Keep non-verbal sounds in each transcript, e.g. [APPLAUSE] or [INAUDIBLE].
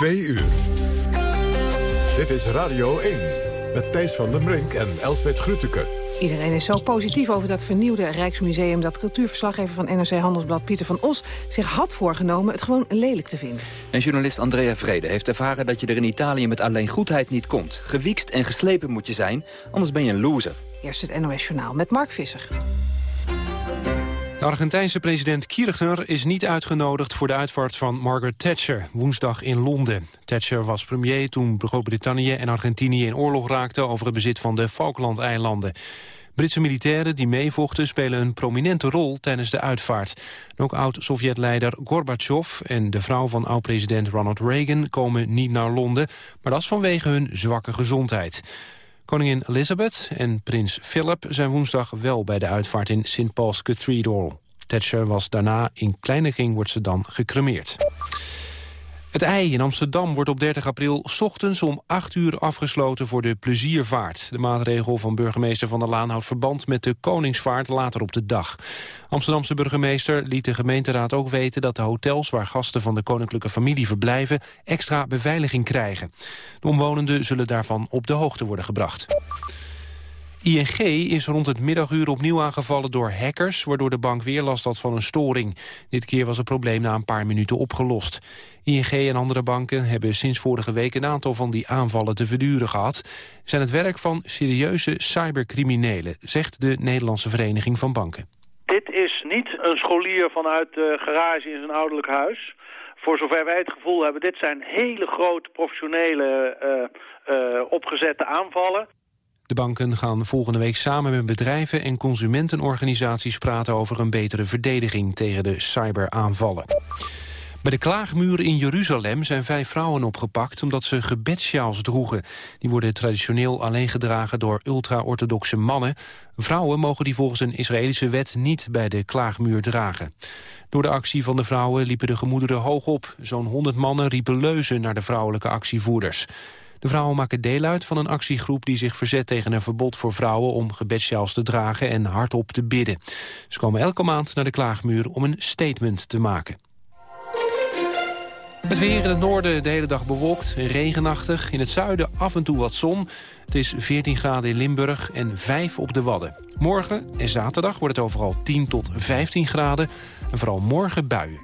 Twee uur. Dit is Radio 1 met Thijs van den Brink en Elsbeth Grütke. Iedereen is zo positief over dat vernieuwde Rijksmuseum... dat cultuurverslaggever van NRC Handelsblad Pieter van Os zich had voorgenomen... het gewoon lelijk te vinden. En journalist Andrea Vrede heeft ervaren dat je er in Italië... met alleen goedheid niet komt. Gewiekst en geslepen moet je zijn, anders ben je een loser. Eerst het NOS Journaal met Mark Visser. De Argentijnse president Kirchner is niet uitgenodigd voor de uitvaart van Margaret Thatcher woensdag in Londen. Thatcher was premier toen Groot-Brittannië en Argentinië in oorlog raakten over het bezit van de Falklandeilanden. Britse militairen die meevochten spelen een prominente rol tijdens de uitvaart. ook oud-Sovjet-leider Gorbachev en de vrouw van oud-president Ronald Reagan komen niet naar Londen, maar dat is vanwege hun zwakke gezondheid. Koningin Elizabeth en prins Philip zijn woensdag wel bij de uitvaart in St. Paul's Cathedral. Thatcher was daarna in kleine wordt ze dan gecremeerd. Het ei in Amsterdam wordt op 30 april ochtends om 8 uur afgesloten voor de pleziervaart. De maatregel van burgemeester Van der Laan houdt verband met de Koningsvaart later op de dag. Amsterdamse burgemeester liet de gemeenteraad ook weten dat de hotels waar gasten van de koninklijke familie verblijven extra beveiliging krijgen. De omwonenden zullen daarvan op de hoogte worden gebracht. ING is rond het middaguur opnieuw aangevallen door hackers... waardoor de bank weer last had van een storing. Dit keer was het probleem na een paar minuten opgelost. ING en andere banken hebben sinds vorige week... een aantal van die aanvallen te verduren gehad. Zijn het werk van serieuze cybercriminelen... zegt de Nederlandse Vereniging van Banken. Dit is niet een scholier vanuit de garage in zijn ouderlijk huis voor zover wij het gevoel hebben, dit zijn hele grote professionele uh, uh, opgezette aanvallen. De banken gaan volgende week samen met bedrijven en consumentenorganisaties praten over een betere verdediging tegen de cyberaanvallen. Bij de klaagmuur in Jeruzalem zijn vijf vrouwen opgepakt omdat ze gebedsjaals droegen. Die worden traditioneel alleen gedragen door ultra-orthodoxe mannen. Vrouwen mogen die volgens een Israëlische wet niet bij de klaagmuur dragen. Door de actie van de vrouwen liepen de gemoederen hoog op. Zo'n 100 mannen riepen leuzen naar de vrouwelijke actievoerders. De vrouwen maken deel uit van een actiegroep die zich verzet tegen een verbod voor vrouwen om gebedsjaals te dragen en hardop te bidden. Ze komen elke maand naar de klaagmuur om een statement te maken. Het weer in het noorden de hele dag bewolkt, regenachtig. In het zuiden af en toe wat zon. Het is 14 graden in Limburg en 5 op de Wadden. Morgen en zaterdag wordt het overal 10 tot 15 graden. En vooral morgen buien.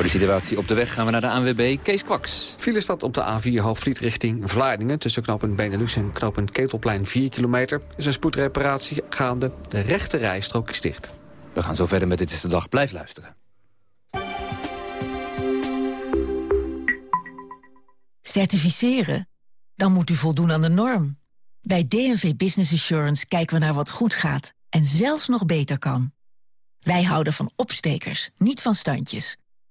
Voor de situatie op de weg gaan we naar de ANWB Kees Kwaks. File staat op de A4 Hoofdvliet richting Vlaardingen... tussen knooppunt Benelux en knooppunt Ketelplein 4 kilometer. Er is een spoedreparatie gaande. De rechte rijstrook is dicht. We gaan zo verder met Dit is de Dag. Blijf luisteren. Certificeren? Dan moet u voldoen aan de norm. Bij DNV Business Assurance kijken we naar wat goed gaat... en zelfs nog beter kan. Wij houden van opstekers, niet van standjes...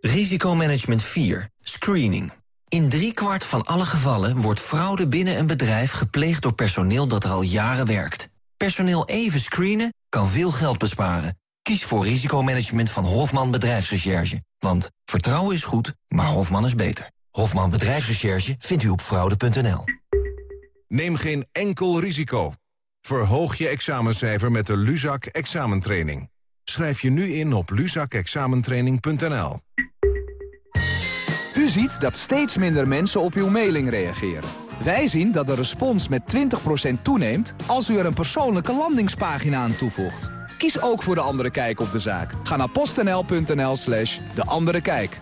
Risicomanagement 4. Screening. In driekwart van alle gevallen wordt fraude binnen een bedrijf gepleegd door personeel dat er al jaren werkt. Personeel even screenen kan veel geld besparen. Kies voor risicomanagement van Hofman Bedrijfsrecherche. Want vertrouwen is goed, maar Hofman is beter. Hofman Bedrijfsrecherche vindt u op fraude.nl. Neem geen enkel risico. Verhoog je examencijfer met de Luzak examentraining. Schrijf je nu in op luzakexamentraining.nl. U ziet dat steeds minder mensen op uw mailing reageren. Wij zien dat de respons met 20% toeneemt als u er een persoonlijke landingspagina aan toevoegt. Kies ook voor De Andere Kijk op de zaak. Ga naar postnl.nl slash De Andere Kijk.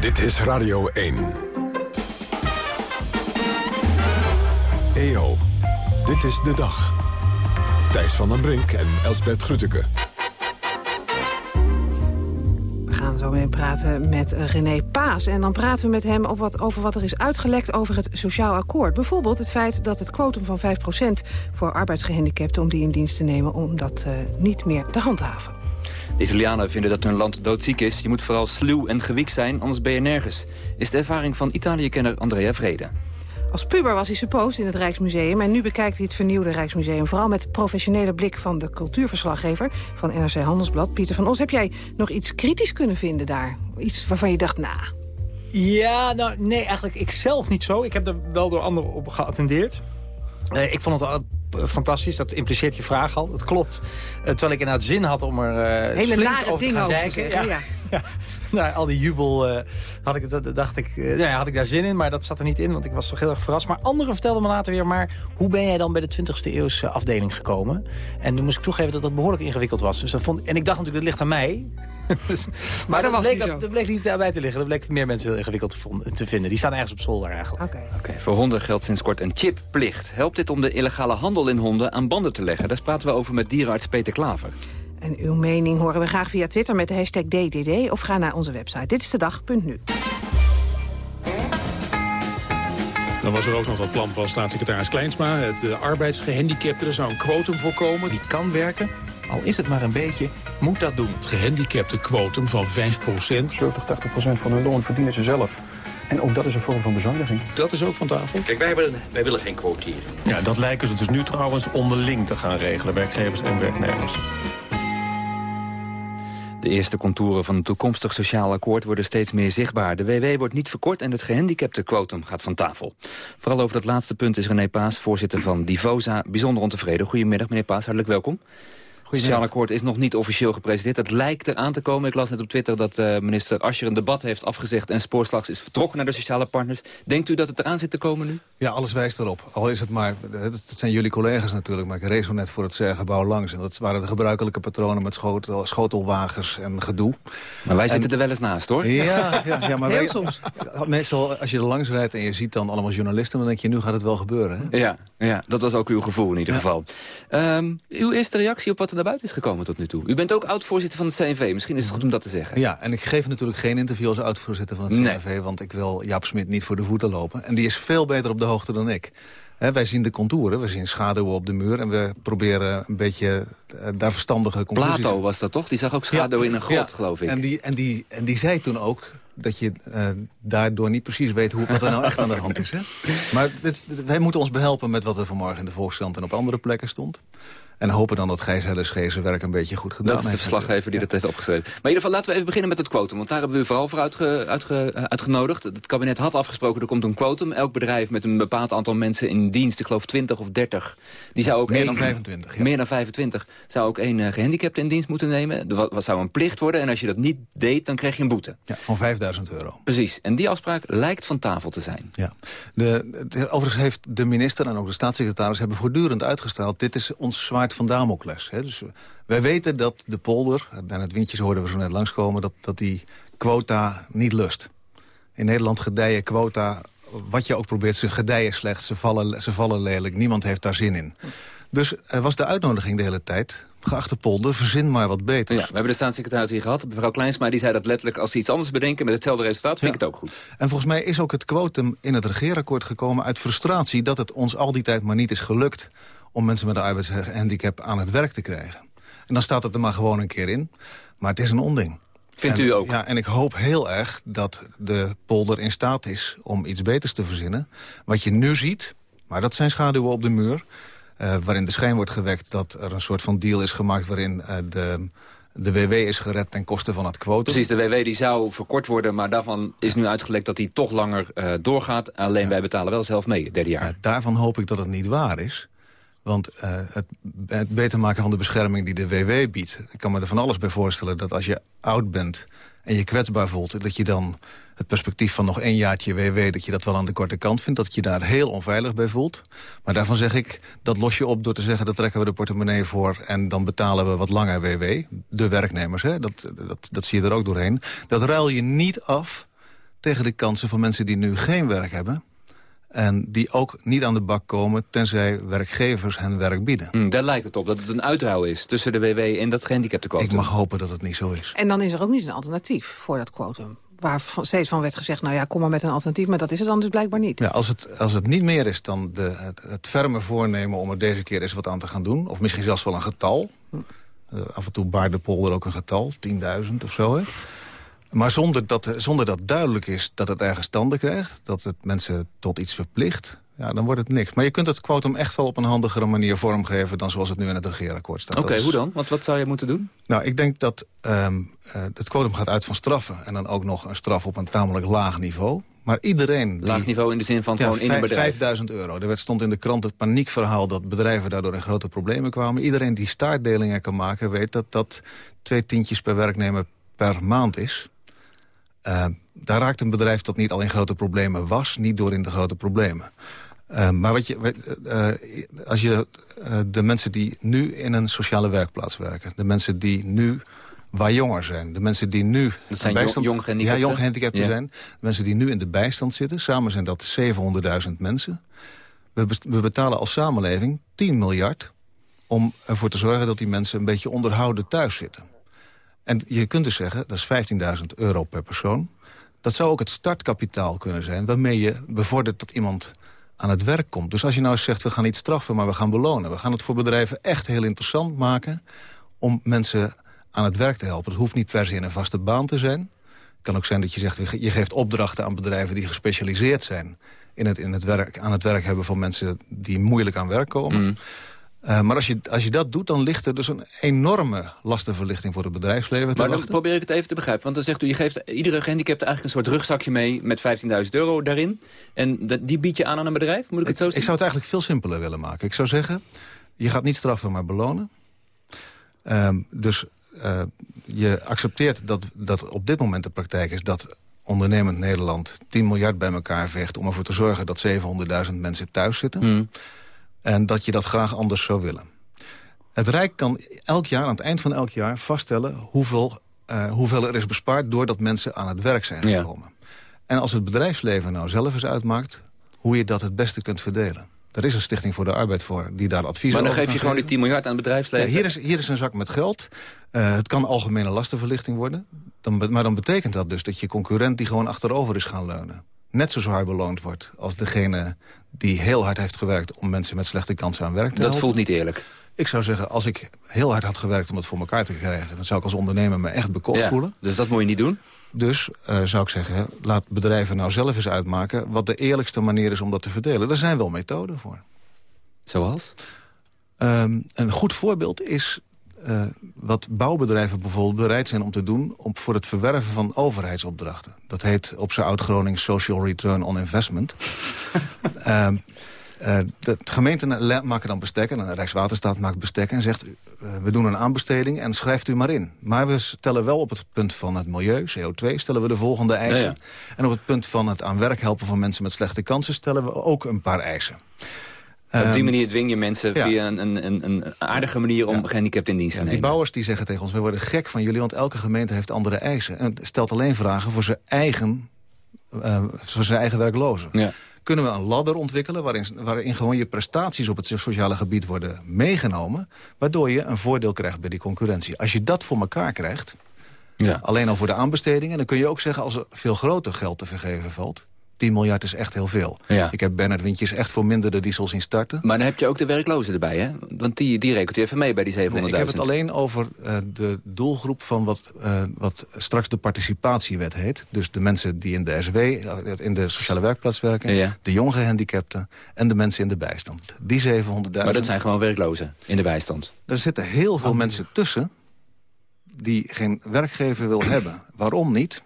Dit is Radio 1. EO, dit is de dag. Thijs van den Brink en Elsbert Grütke. We gaan zo mee praten met René Paas. En dan praten we met hem over wat, over wat er is uitgelekt over het sociaal akkoord. Bijvoorbeeld het feit dat het kwotum van 5% voor arbeidsgehandicapten... om die in dienst te nemen, om dat uh, niet meer te handhaven. De Italianen vinden dat hun land doodziek is. Je moet vooral sluw en gewiek zijn, anders ben je nergens. Is de ervaring van Italië-kenner Andrea Vrede. Als puber was hij suppost in het Rijksmuseum... en nu bekijkt hij het vernieuwde Rijksmuseum... vooral met professionele blik van de cultuurverslaggever... van NRC Handelsblad, Pieter van Os. Heb jij nog iets kritisch kunnen vinden daar? Iets waarvan je dacht, nou... Ja, nou, nee, eigenlijk ik zelf niet zo. Ik heb er wel door anderen op geattendeerd. Uh, ik vond het fantastisch. Dat impliceert je vraag al. Dat klopt. Uh, terwijl ik inderdaad zin had om er uh, Hele flink nare over te dingen gaan over te zeiken. zeggen. Ja. Ja. [LAUGHS] nou, al die jubel uh, had ik, dat, dacht ik, uh, ja, had ik daar zin in, maar dat zat er niet in, want ik was toch heel erg verrast. Maar anderen vertelden me later weer, maar hoe ben jij dan bij de 20e eeuwse afdeling gekomen? En toen moest ik toegeven dat dat behoorlijk ingewikkeld was. Dus dat vond, en ik dacht natuurlijk, dat ligt aan mij. [LAUGHS] dus, maar, maar dat, dat, was bleek, niet dat, dat bleek niet bij te liggen. Dat bleek meer mensen heel ingewikkeld te, vonden, te vinden. Die staan ergens op zolder eigenlijk. Oké. Okay. Okay, voor honden geldt sinds kort een chipplicht. Helpt dit om de illegale handel in honden aan banden te leggen? Daar praten we over met dierenarts Peter Klaver. En uw mening horen we graag via Twitter met de hashtag DDD... of ga naar onze website. Dit is de dag.nu. Dan was er ook nog dat plan van staatssecretaris Kleinsma. Het de arbeidsgehandicapten, er zou een quotum voorkomen. Die kan werken, al is het maar een beetje, moet dat doen. Het gehandicapte quotum van 5% 70, 80 procent van hun loon verdienen ze zelf. En ook dat is een vorm van bezuiniging. Dat is ook van tafel? Kijk, wij, hebben, wij willen geen quoteren. Ja, dat lijken ze dus nu trouwens onderling te gaan regelen, werkgevers en werknemers. De eerste contouren van een toekomstig sociaal akkoord worden steeds meer zichtbaar. De WW wordt niet verkort en het gehandicapte quotum gaat van tafel. Vooral over dat laatste punt is René Paas, voorzitter van Divosa, bijzonder ontevreden. Goedemiddag meneer Paas, hartelijk welkom. Het sociaal akkoord is nog niet officieel gepresenteerd. Het lijkt eraan te komen. Ik las net op Twitter dat uh, minister Ascher een debat heeft afgezegd... en spoorslags is vertrokken naar de sociale partners. Denkt u dat het eraan zit te komen nu? Ja, alles wijst erop. Al is het maar... Dat zijn jullie collega's natuurlijk, maar ik zo net voor het Sergebouw langs. En dat waren de gebruikelijke patronen met schotel, schotelwagens en gedoe. Maar wij en, zitten er wel eens naast, hoor. Ja, ja, ja maar Heel wij, soms. [LAUGHS] Meestal, als je er langs rijdt en je ziet dan allemaal journalisten... dan denk je, nu gaat het wel gebeuren. Hè? Ja, ja, dat was ook uw gevoel in ieder ja. geval. Um, uw eerste reactie op wat er naar buiten is gekomen tot nu toe. U bent ook oud-voorzitter van het CNV. Misschien is het goed om dat te zeggen. Ja, en ik geef natuurlijk geen interview als oud-voorzitter van het CNV... Nee. want ik wil Jaap Smit niet voor de voeten lopen. En die is veel beter op de hoogte dan ik. He, wij zien de contouren, we zien schaduwen op de muur... en we proberen een beetje uh, daar verstandige conclusies... Plato was dat toch? Die zag ook schaduw ja, in een grot, ja. geloof ik. En die, en, die, en die zei toen ook dat je uh, daardoor niet precies weet hoe, wat er nou echt aan de hand is. Hè? Maar dit, wij moeten ons behelpen met wat er vanmorgen in de Volkskrant... en op andere plekken stond. En hopen dan dat Gijs Hellesgee zijn werk een beetje goed gedaan heeft. Dat is de verslaggever die ja. dat heeft opgeschreven. Maar in ieder geval laten we even beginnen met het quotum. Want daar hebben we u vooral voor uitge, uitge, uitgenodigd. Het kabinet had afgesproken, er komt een quotum. Elk bedrijf met een bepaald aantal mensen in dienst, ik geloof 20 of 30. Die zou ook meer één, dan 25. Ja. Meer dan 25. Zou ook één uh, gehandicapte in dienst moeten nemen. Dat wat zou een plicht worden. En als je dat niet deed, dan krijg je een boete. Ja, van 5000 euro. Precies. En die afspraak lijkt van tafel te zijn. Ja. De, de, overigens heeft de minister en ook de staatssecretaris hebben voortdurend uitgesteld. Dit is ons zwaard van Damocles. He, dus wij weten dat de polder, en het windjes hoorden we zo net langskomen... dat, dat die quota niet lust. In Nederland gedijen quota, wat je ook probeert, ze gedijen slecht, ze vallen, ze vallen lelijk. Niemand heeft daar zin in. Dus er was de uitnodiging de hele tijd. Geachte polder, verzin maar wat beter. Ja, we hebben de staatssecretaris hier gehad, mevrouw Kleinsma. Die zei dat letterlijk, als ze iets anders bedenken met hetzelfde resultaat, vind ja. ik het ook goed. En volgens mij is ook het quotum in het regeerakkoord gekomen uit frustratie... dat het ons al die tijd maar niet is gelukt om mensen met een arbeidshandicap aan het werk te krijgen. En dan staat het er maar gewoon een keer in. Maar het is een onding. Vindt en, u ook? Ja, en ik hoop heel erg dat de polder in staat is om iets beters te verzinnen. Wat je nu ziet, maar dat zijn schaduwen op de muur... Uh, waarin de schijn wordt gewekt dat er een soort van deal is gemaakt... waarin uh, de, de WW is gered ten koste van het quotum. Precies, de WW die zou verkort worden... maar daarvan is nu uitgelekt dat die toch langer uh, doorgaat. Alleen ja. wij betalen wel zelf mee, derde jaar. daarvan hoop ik dat het niet waar is. Want uh, het, het, beter maken van de bescherming die de WW biedt... ik kan me er van alles bij voorstellen dat als je oud bent... en je kwetsbaar voelt, dat je dan het perspectief van nog één jaartje WW... dat je dat wel aan de korte kant vindt, dat je daar heel onveilig bij voelt. Maar daarvan zeg ik, dat los je op door te zeggen... dat trekken we de portemonnee voor en dan betalen we wat langer WW. De werknemers, hè? Dat, dat, dat zie je er ook doorheen. Dat ruil je niet af tegen de kansen van mensen die nu geen werk hebben... En die ook niet aan de bak komen tenzij werkgevers hen werk bieden. Hm, daar lijkt het op dat het een uitruil is tussen de WW en dat gehandicaptenquotum. Ik mag hopen dat het niet zo is. En dan is er ook niet een alternatief voor dat quotum. Waar steeds van werd gezegd, nou ja, kom maar met een alternatief. Maar dat is er dan dus blijkbaar niet. Ja, als, het, als het niet meer is dan de, het, het ferme voornemen om er deze keer eens wat aan te gaan doen... of misschien zelfs wel een getal... Hm. Uh, af en toe baart de polder ook een getal, 10.000 of zo. Hè? Maar zonder dat, zonder dat duidelijk is dat het ergens standen krijgt... dat het mensen tot iets verplicht, ja, dan wordt het niks. Maar je kunt het quotum echt wel op een handigere manier vormgeven... dan zoals het nu in het regeerakkoord staat. Oké, hoe dan? Want wat zou je moeten doen? Nou, ik denk dat um, uh, het quotum gaat uit van straffen... en dan ook nog een straf op een tamelijk laag niveau. Maar iedereen... Die, laag niveau in de zin van ja, gewoon in een bedrijf? 5000 euro. Er stond in de krant het paniekverhaal dat bedrijven daardoor in grote problemen kwamen. Iedereen die staartdelingen kan maken weet dat dat twee tientjes per werknemer per maand is. Uh, daar raakt een bedrijf dat niet al in grote problemen was... niet door in de grote problemen. Uh, maar wat je, uh, als je de mensen die nu in een sociale werkplaats werken... de mensen die nu waar jonger zijn. De mensen die nu... Dat zijn bijstand, jong gehandicapten? Ja, jong gehandicapten ja. zijn. De mensen die nu in de bijstand zitten. Samen zijn dat 700.000 mensen. We, we betalen als samenleving 10 miljard... om ervoor te zorgen dat die mensen een beetje onderhouden thuis zitten. En je kunt dus zeggen, dat is 15.000 euro per persoon. Dat zou ook het startkapitaal kunnen zijn... waarmee je bevordert dat iemand aan het werk komt. Dus als je nou zegt, we gaan niet straffen, maar we gaan belonen. We gaan het voor bedrijven echt heel interessant maken... om mensen aan het werk te helpen. Het hoeft niet per se in een vaste baan te zijn. Het kan ook zijn dat je zegt, je geeft opdrachten aan bedrijven... die gespecialiseerd zijn in het, in het werk, aan het werk hebben van mensen... die moeilijk aan werk komen. Mm. Uh, maar als je, als je dat doet, dan ligt er dus een enorme lastenverlichting voor het bedrijfsleven. Maar dan probeer ik het even te begrijpen. Want dan zegt u, je geeft iedere gehandicapte eigenlijk een soort rugzakje mee... met 15.000 euro daarin. En die bied je aan aan een bedrijf? Moet ik, het zo zien? Ik zou het eigenlijk veel simpeler willen maken. Ik zou zeggen, je gaat niet straffen, maar belonen. Um, dus uh, je accepteert dat, dat op dit moment de praktijk is... dat ondernemend Nederland 10 miljard bij elkaar vecht... om ervoor te zorgen dat 700.000 mensen thuis zitten... Mm. En dat je dat graag anders zou willen. Het Rijk kan elk jaar, aan het eind van elk jaar, vaststellen... hoeveel, uh, hoeveel er is bespaard doordat mensen aan het werk zijn gekomen. Ja. En als het bedrijfsleven nou zelf eens uitmaakt... hoe je dat het beste kunt verdelen. Er is een stichting voor de arbeid voor die daar advies over Maar dan geef je gewoon die 10 miljard aan het bedrijfsleven? Ja, hier, is, hier is een zak met geld. Uh, het kan algemene lastenverlichting worden. Dan, maar dan betekent dat dus dat je concurrent die gewoon achterover is gaan leunen net zo zwaar beloond wordt als degene die heel hard heeft gewerkt... om mensen met slechte kansen aan werk te Dat helpen. voelt niet eerlijk. Ik zou zeggen, als ik heel hard had gewerkt om het voor elkaar te krijgen... dan zou ik als ondernemer me echt bekocht ja, voelen. Dus dat moet je niet doen? Dus uh, zou ik zeggen, laat bedrijven nou zelf eens uitmaken... wat de eerlijkste manier is om dat te verdelen. Er zijn wel methoden voor. Zoals? Um, een goed voorbeeld is uh, wat bouwbedrijven bijvoorbeeld bereid zijn om te doen... Om voor het verwerven van overheidsopdrachten. Dat heet op zijn oud-Gronings Social Return on Investment. uh, [LAUGHS] uh, de gemeenten maken dan bestekken, en de Rijkswaterstaat maakt bestekken... en zegt, we doen een aanbesteding en schrijft u maar in. Maar we stellen wel op het punt van het milieu, CO2, stellen we de volgende eisen. Ja, ja. En op het punt van het aan werk helpen van mensen met slechte kansen... stellen we ook een paar eisen. Op die manier dwing je mensen ja. via een, een, een, aardige manier om ja. gehandicapten in dienst te ja, nemen. Die bouwers die zeggen tegen ons, we worden gek van jullie... want elke gemeente heeft andere eisen. En stelt alleen vragen voor zijn eigen, uh, voor zijn eigen werklozen. Ja. Kunnen we een ladder ontwikkelen waarin, waarin gewoon je prestaties op het sociale gebied worden meegenomen... waardoor je een voordeel krijgt bij die concurrentie. Als je dat voor elkaar krijgt, ja. alleen al voor de aanbestedingen... dan kun je ook zeggen als er veel groter geld te vergeven valt... 10 miljard is echt heel veel. Ja. Ik heb Bernard Wintjes echt voor minder de diesel zien starten. Maar dan heb je ook de werklozen erbij, hè? Want die, die rekent u even mee bij die 700.000. Nee, ik heb het alleen over uh, de doelgroep van wat, uh, wat straks de participatiewet heet. Dus de mensen die in de SW, in de sociale werkplaats werken... Ja. de jonge gehandicapten en de mensen in de bijstand. Die 700.000... Maar dat zijn gewoon werklozen in de bijstand? Er zitten heel veel oh. mensen tussen die geen werkgever wil hebben. Waarom niet?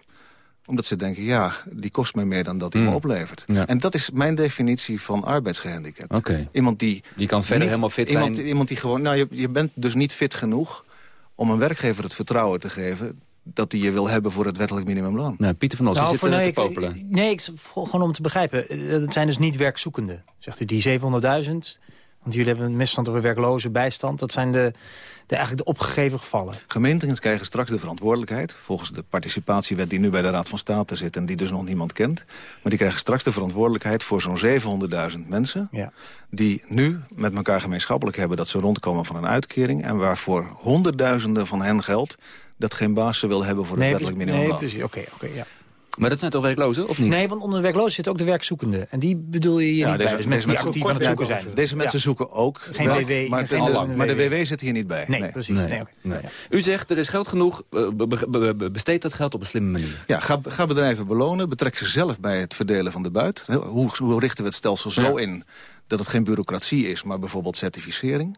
Omdat ze denken, ja, die kost mij meer dan dat hij Mm. me oplevert. Ja. En dat is mijn definitie van arbeidsgehandicapt. Oké. Iemand die... Die kan verder niet- helemaal fit iemand, zijn. Iemand die gewoon... Nou, je, je bent dus niet fit genoeg om een werkgever het vertrouwen te geven... dat hij je wil hebben voor het wettelijk minimumloon. Nou, Pieter van Os, Nou, die zit er nee, te ik- popelen. Nee, ik, gewoon om te begrijpen. eh, Het zijn dus niet werkzoekenden. Zegt u, die 700.000, Want jullie hebben een misstand over werklozen, bijstand. Dat zijn de, de, eigenlijk de opgegeven gevallen. Gemeenten krijgen straks de verantwoordelijkheid... volgens de participatiewet die nu bij de Raad van State zit... en die dus nog niemand kent. Maar die krijgen straks de verantwoordelijkheid voor zo'n 700.000 mensen... Ja. die nu met elkaar gemeenschappelijk hebben... dat ze rondkomen van een uitkering... en waarvoor honderdduizenden van hen geldt... dat geen baas ze wil hebben voor het Nee, wettelijk nee, minimumloon. precies. Oké, oké, ja. Maar dat zijn toch werklozen, of niet? Nee, want onder de werklozen zitten ook de werkzoekenden. En die bedoel je hier Ja, niet bij. deze, Dus deze mensen die actief aan het zoeken zijn. deze mensen Ja. zoeken ook Geen werk, WW, maar, geen de, alle maar de WW. Zit hier niet bij. Nee, precies. Nee. Nee, oké. Nee. U zegt, er is geld genoeg, eh, be- be- be- besteed dat geld op een slimme manier. Ja, ga, ga bedrijven belonen. Betrek ze zelf bij het verdelen van de buit. Hoe, hoe richten we het stelsel zo in dat het geen bureaucratie is... maar bijvoorbeeld certificering?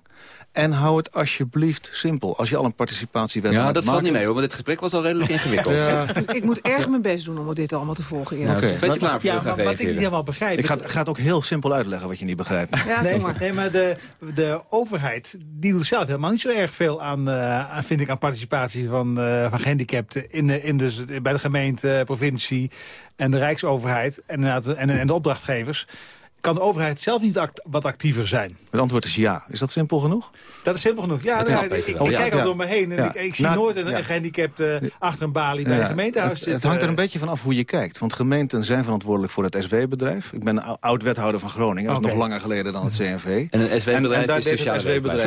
En hou het alsjeblieft simpel. Als je al een participatiewet Ja, dat valt niet mee, hoor, want dit gesprek was al redelijk [LAUGHS] ingewikkeld. Ja. Ik moet erg mijn best doen om dit allemaal te volgen. Oké. gezegd. Beetje klaar voor Ja, maar wat ik niet helemaal begrijp... Ik ga, het- ga het ook heel simpel uitleggen wat je niet begrijpt. Ja, nee, maar. nee, maar de, de overheid die doet zelf helemaal niet zo erg veel aan, eh, vind ik, aan participatie van, eh, van gehandicapten in de, in de, bij de gemeente, provincie en de rijksoverheid en, en, en de opdrachtgevers. Kan de overheid zelf niet act- wat actiever zijn? Het antwoord is ja. Is dat simpel genoeg? Dat is simpel genoeg. Ja, Dat snap ik, ik ik wel. Ja. kijk al Ja. door me heen en Ja. ik, ik zie Na- nooit een, ja. gehandicapte achter een balie bij een gemeentehuis het, zitten. het hangt er een beetje van af hoe je kijkt. Want gemeenten zijn verantwoordelijk voor het SW-bedrijf. Ik ben een oud-wethouder van Groningen. Dat is nog langer geleden dan het CNV. En een SW-bedrijf is werkbedrijf.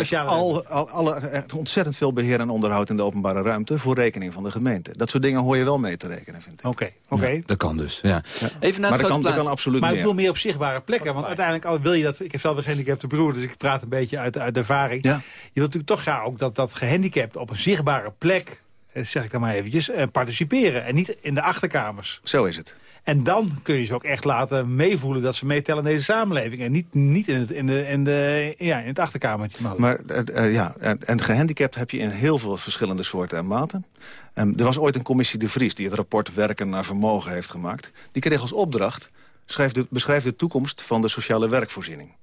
SW-bedrijf al, al, alle, echt ontzettend veel beheer en onderhoud in de openbare ruimte... voor rekening van de gemeente. Dat soort dingen hoor je wel mee te rekenen, vind ik. Oké, oké. Dat kan dus, ja. Even naar Maar het dat kan, dat kan absoluut Maar ik wil meer op zichtbare plekken. Want uiteindelijk al wil je dat... Ik heb zelf een gehandicapte broer, dus ik praat een beetje uit, uit de ervaring. Ja. Je wilt natuurlijk toch graag ook dat, dat gehandicapten op een zichtbare plek... eh, zeg ik dan maar eventjes, eh, participeren. En niet in de achterkamers. Zo is het. En dan kun je ze ook echt laten meevoelen dat ze meetellen in deze samenleving. En niet, niet in, het, in, de, in, de, ja, in het achterkamertje. Maar, Maar eh, ja, en, en gehandicapt heb je in heel veel verschillende soorten en maten. Ehm, er was ooit een commissie De Vries die het rapport Werken naar Vermogen heeft gemaakt. Die kreeg als opdracht, schrijf de, beschrijf de toekomst van de sociale werkvoorziening.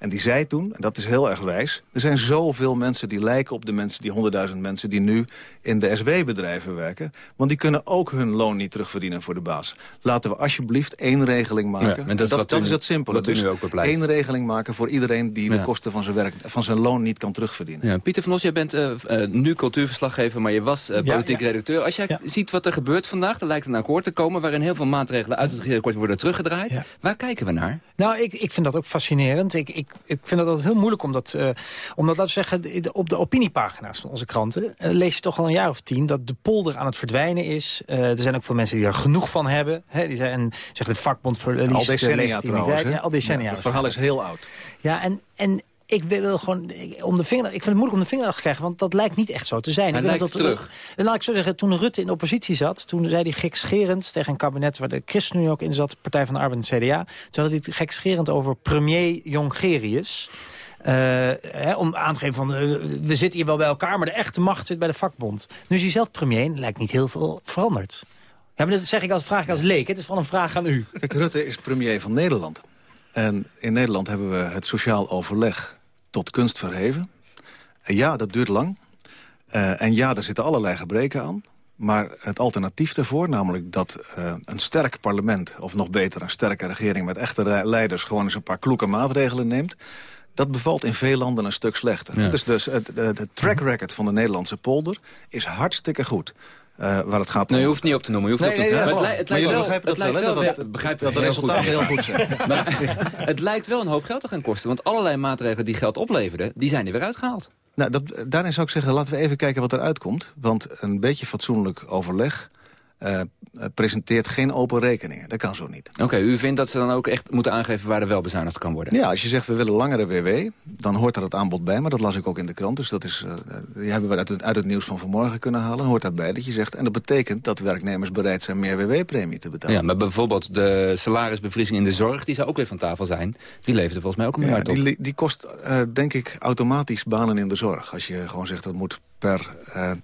En die zei toen, en dat is heel erg wijs... er zijn zoveel mensen die lijken op de mensen, die honderdduizend mensen... die nu in de SW-bedrijven werken. Want die kunnen ook hun loon niet terugverdienen voor de baas. Laten we alsjeblieft één regeling maken. Ja, en dat dat dat u- is het simpele. wat u Dus nu ook bepleit. één regeling maken voor iedereen... die Ja. de kosten van zijn, werk, van zijn loon niet kan terugverdienen. Ja, Pieter van Os, jij bent eh, eh, nu cultuurverslaggever, maar je was eh, politiek ja. redacteur. Als jij ziet wat er gebeurt vandaag, er lijkt een akkoord te komen... waarin heel veel maatregelen uit het regeerakkoord worden teruggedraaid. Ja. Waar kijken we naar? Nou, ik, ik vind dat ook fascinerend. Ik, ik, ik vind dat altijd heel moeilijk om dat, eh, om dat, laten we zeggen, op de opiniepagina's van onze kranten eh, lees je toch al een jaar of tien dat de polder aan het verdwijnen is. Eh, er zijn ook veel mensen die er genoeg van hebben. Hè, die zijn, en zeggen de vakbond verliest Al decennia trouwens. Ja, al decennia. Ja, het verhaal is heel oud. Ja, en, en ik wil gewoon ik- om de vinger. Ik vind het moeilijk om de vinger af te krijgen, want dat lijkt niet echt zo te zijn. Hij Ik lijkt dat, terug. En laat ik zo zeggen, toen Rutte in de oppositie zat, toen zei hij gekscherend tegen een kabinet waar de ChristenUnie ook in zat, Partij van de Arbeid en CDA. Toen had hij het gekscherend over premier Jongerius. Eh, hè, om aan te geven van, eh, we zitten hier wel bij elkaar, maar de echte macht zit bij de vakbond. Nu is hij zelf premier en lijkt niet heel veel veranderd. Ja, maar dat zeg ik als, vraag ik als leek. Het is van een vraag aan u. Kijk, Rutte is premier van Nederland. En in Nederland hebben we het sociaal overleg tot kunst verheven. En ja, dat duurt lang. Eh, en ja, er zitten allerlei gebreken aan. Maar het alternatief daarvoor, namelijk dat eh, een sterk parlement... of nog beter, een sterke regering met echte leiders... gewoon eens een paar kloeke maatregelen neemt... dat bevalt in veel landen een stuk slechter. Ja. Dus, dus het, het, het track record van de Nederlandse polder is hartstikke goed. Eh, waar het gaat om... Nee, je hoeft niet op te noemen. Je hoeft Nee, niet op te nee, noemen. ja, Maar het, li- lijkt wel, het dat lijkt wel, dat- begrijp dat de heel resultaten goed. heel goed zijn. [LAUGHS] Maar het lijkt wel een hoop geld te gaan kosten. Want allerlei maatregelen die geld opleverden, die zijn er weer uitgehaald. Nou, dat, daarin zou ik zeggen, laten we even kijken wat eruit komt. Want een beetje fatsoenlijk overleg eh, eh, presenteert geen open rekeningen. Dat kan zo niet. Oké, u vindt dat ze dan ook echt moeten aangeven waar er wel bezuinigd kan worden? Ja, als je zegt we willen langere WW, dan hoort daar het aanbod bij. Maar dat las ik ook in de krant. Dus dat is, eh, die hebben we uit het, uit het nieuws van vanmorgen kunnen halen. Hoort daarbij dat je zegt, en dat betekent dat werknemers bereid zijn meer WW-premie te betalen. Ja, maar bijvoorbeeld de salarisbevriezing in de zorg, die zou ook weer van tafel zijn. Die leverde volgens mij ook een Ja, miljard op. die, li- die kost, denk ik, automatisch banen in de zorg. Als je gewoon zegt dat moet per, eh, eh,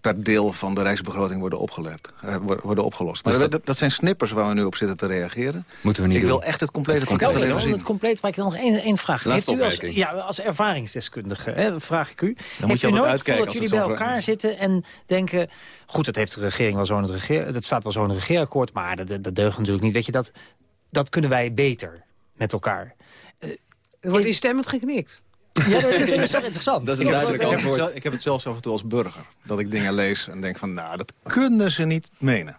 per deel van de rijksbegroting worden, opgelet, eh, wo- worden opgelost. Maar Dus dat, dat- dat zijn snippers waar we nu op zitten te reageren. Moeten we niet ik doen. wil echt het complete pakket even om zien. het ik nog één, één vraag. Laatste Heeft u als, ja, als ervaringsdeskundige, hè, vraag ik u. moet heeft je u nooit uitkijken dat als jullie bij zo'n elkaar zitten en denken... Goed, dat heeft de regering wel zo in het regeer, dat staat wel zo in het regeerakkoord... maar dat, dat deugt natuurlijk niet. Weet je, dat, dat kunnen wij beter met elkaar. Wordt instemmend geknikt. Ja, dat is, toch interessant. Dat is Ik een heb, het, duidelijk ik, heb het antwoord. zelf- ik heb het zelfs af en toe als burger. Dat ik dingen lees en denk van, nou, dat kunnen ze niet menen.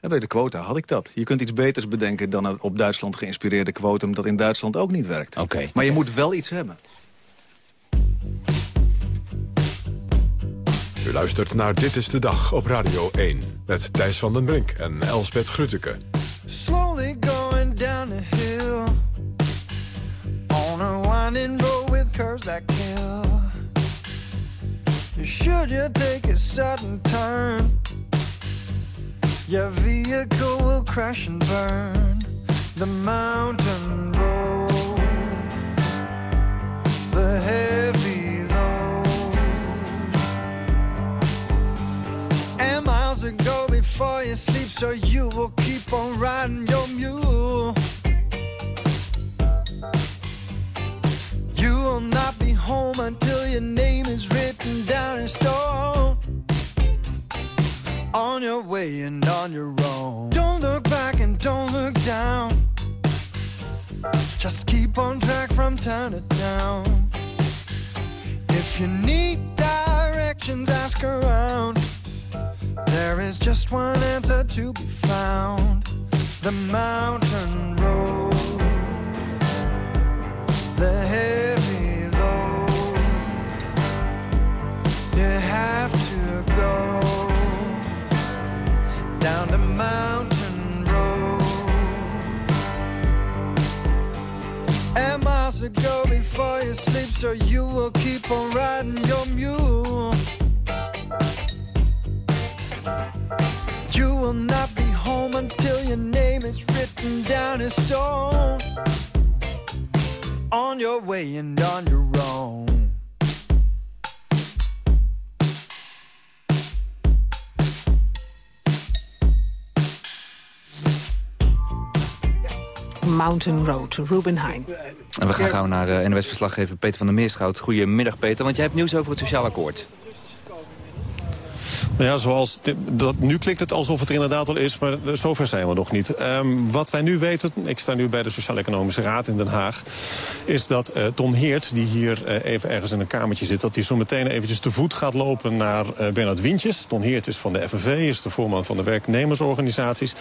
En bij de quota had ik dat. Je kunt iets beters bedenken dan het op Duitsland geïnspireerde quotum... dat in Duitsland ook niet werkt. Oké. Maar je moet wel iets hebben. U luistert naar Dit is de Dag op Radio 1. Met Thijs van den Brink en Elsbeth Grütke. Slowly going down the hill On a winding curves that kill Should you take a sudden turn. Your vehicle will crash and burn. The mountain road. The heavy load. And miles to go before you sleep So you will keep on riding Your on your own. Don't look back and don't look down. Just keep on track from town to town. If you need directions, ask around. There is just one answer to be found. The mountain road, the heavy load. You have to go down the mountain road, and miles to go before you sleep, so you will keep on riding your mule. You will not be home until your name is written down in stone. On your way and on your own. Mountain Road, Ruben Heijn. En we gaan gauw naar uh, NOS-verslaggever Peter van der Meerschout. Goedemiddag Peter, want jij hebt nieuws over het sociaal akkoord. Ja, zoals dat, nu klinkt het alsof het er inderdaad al is, maar zover zijn we nog niet. Um, wat wij nu weten, ik sta nu bij de Sociaal-Economische Raad in Den Haag... is dat uh, Ton Heert, die hier uh, even ergens in een kamertje zit... dat hij zo meteen eventjes te voet gaat lopen naar uh, Bernard Wientjes. Ton Heert is van de FNV, is de voorman van de werknemersorganisaties.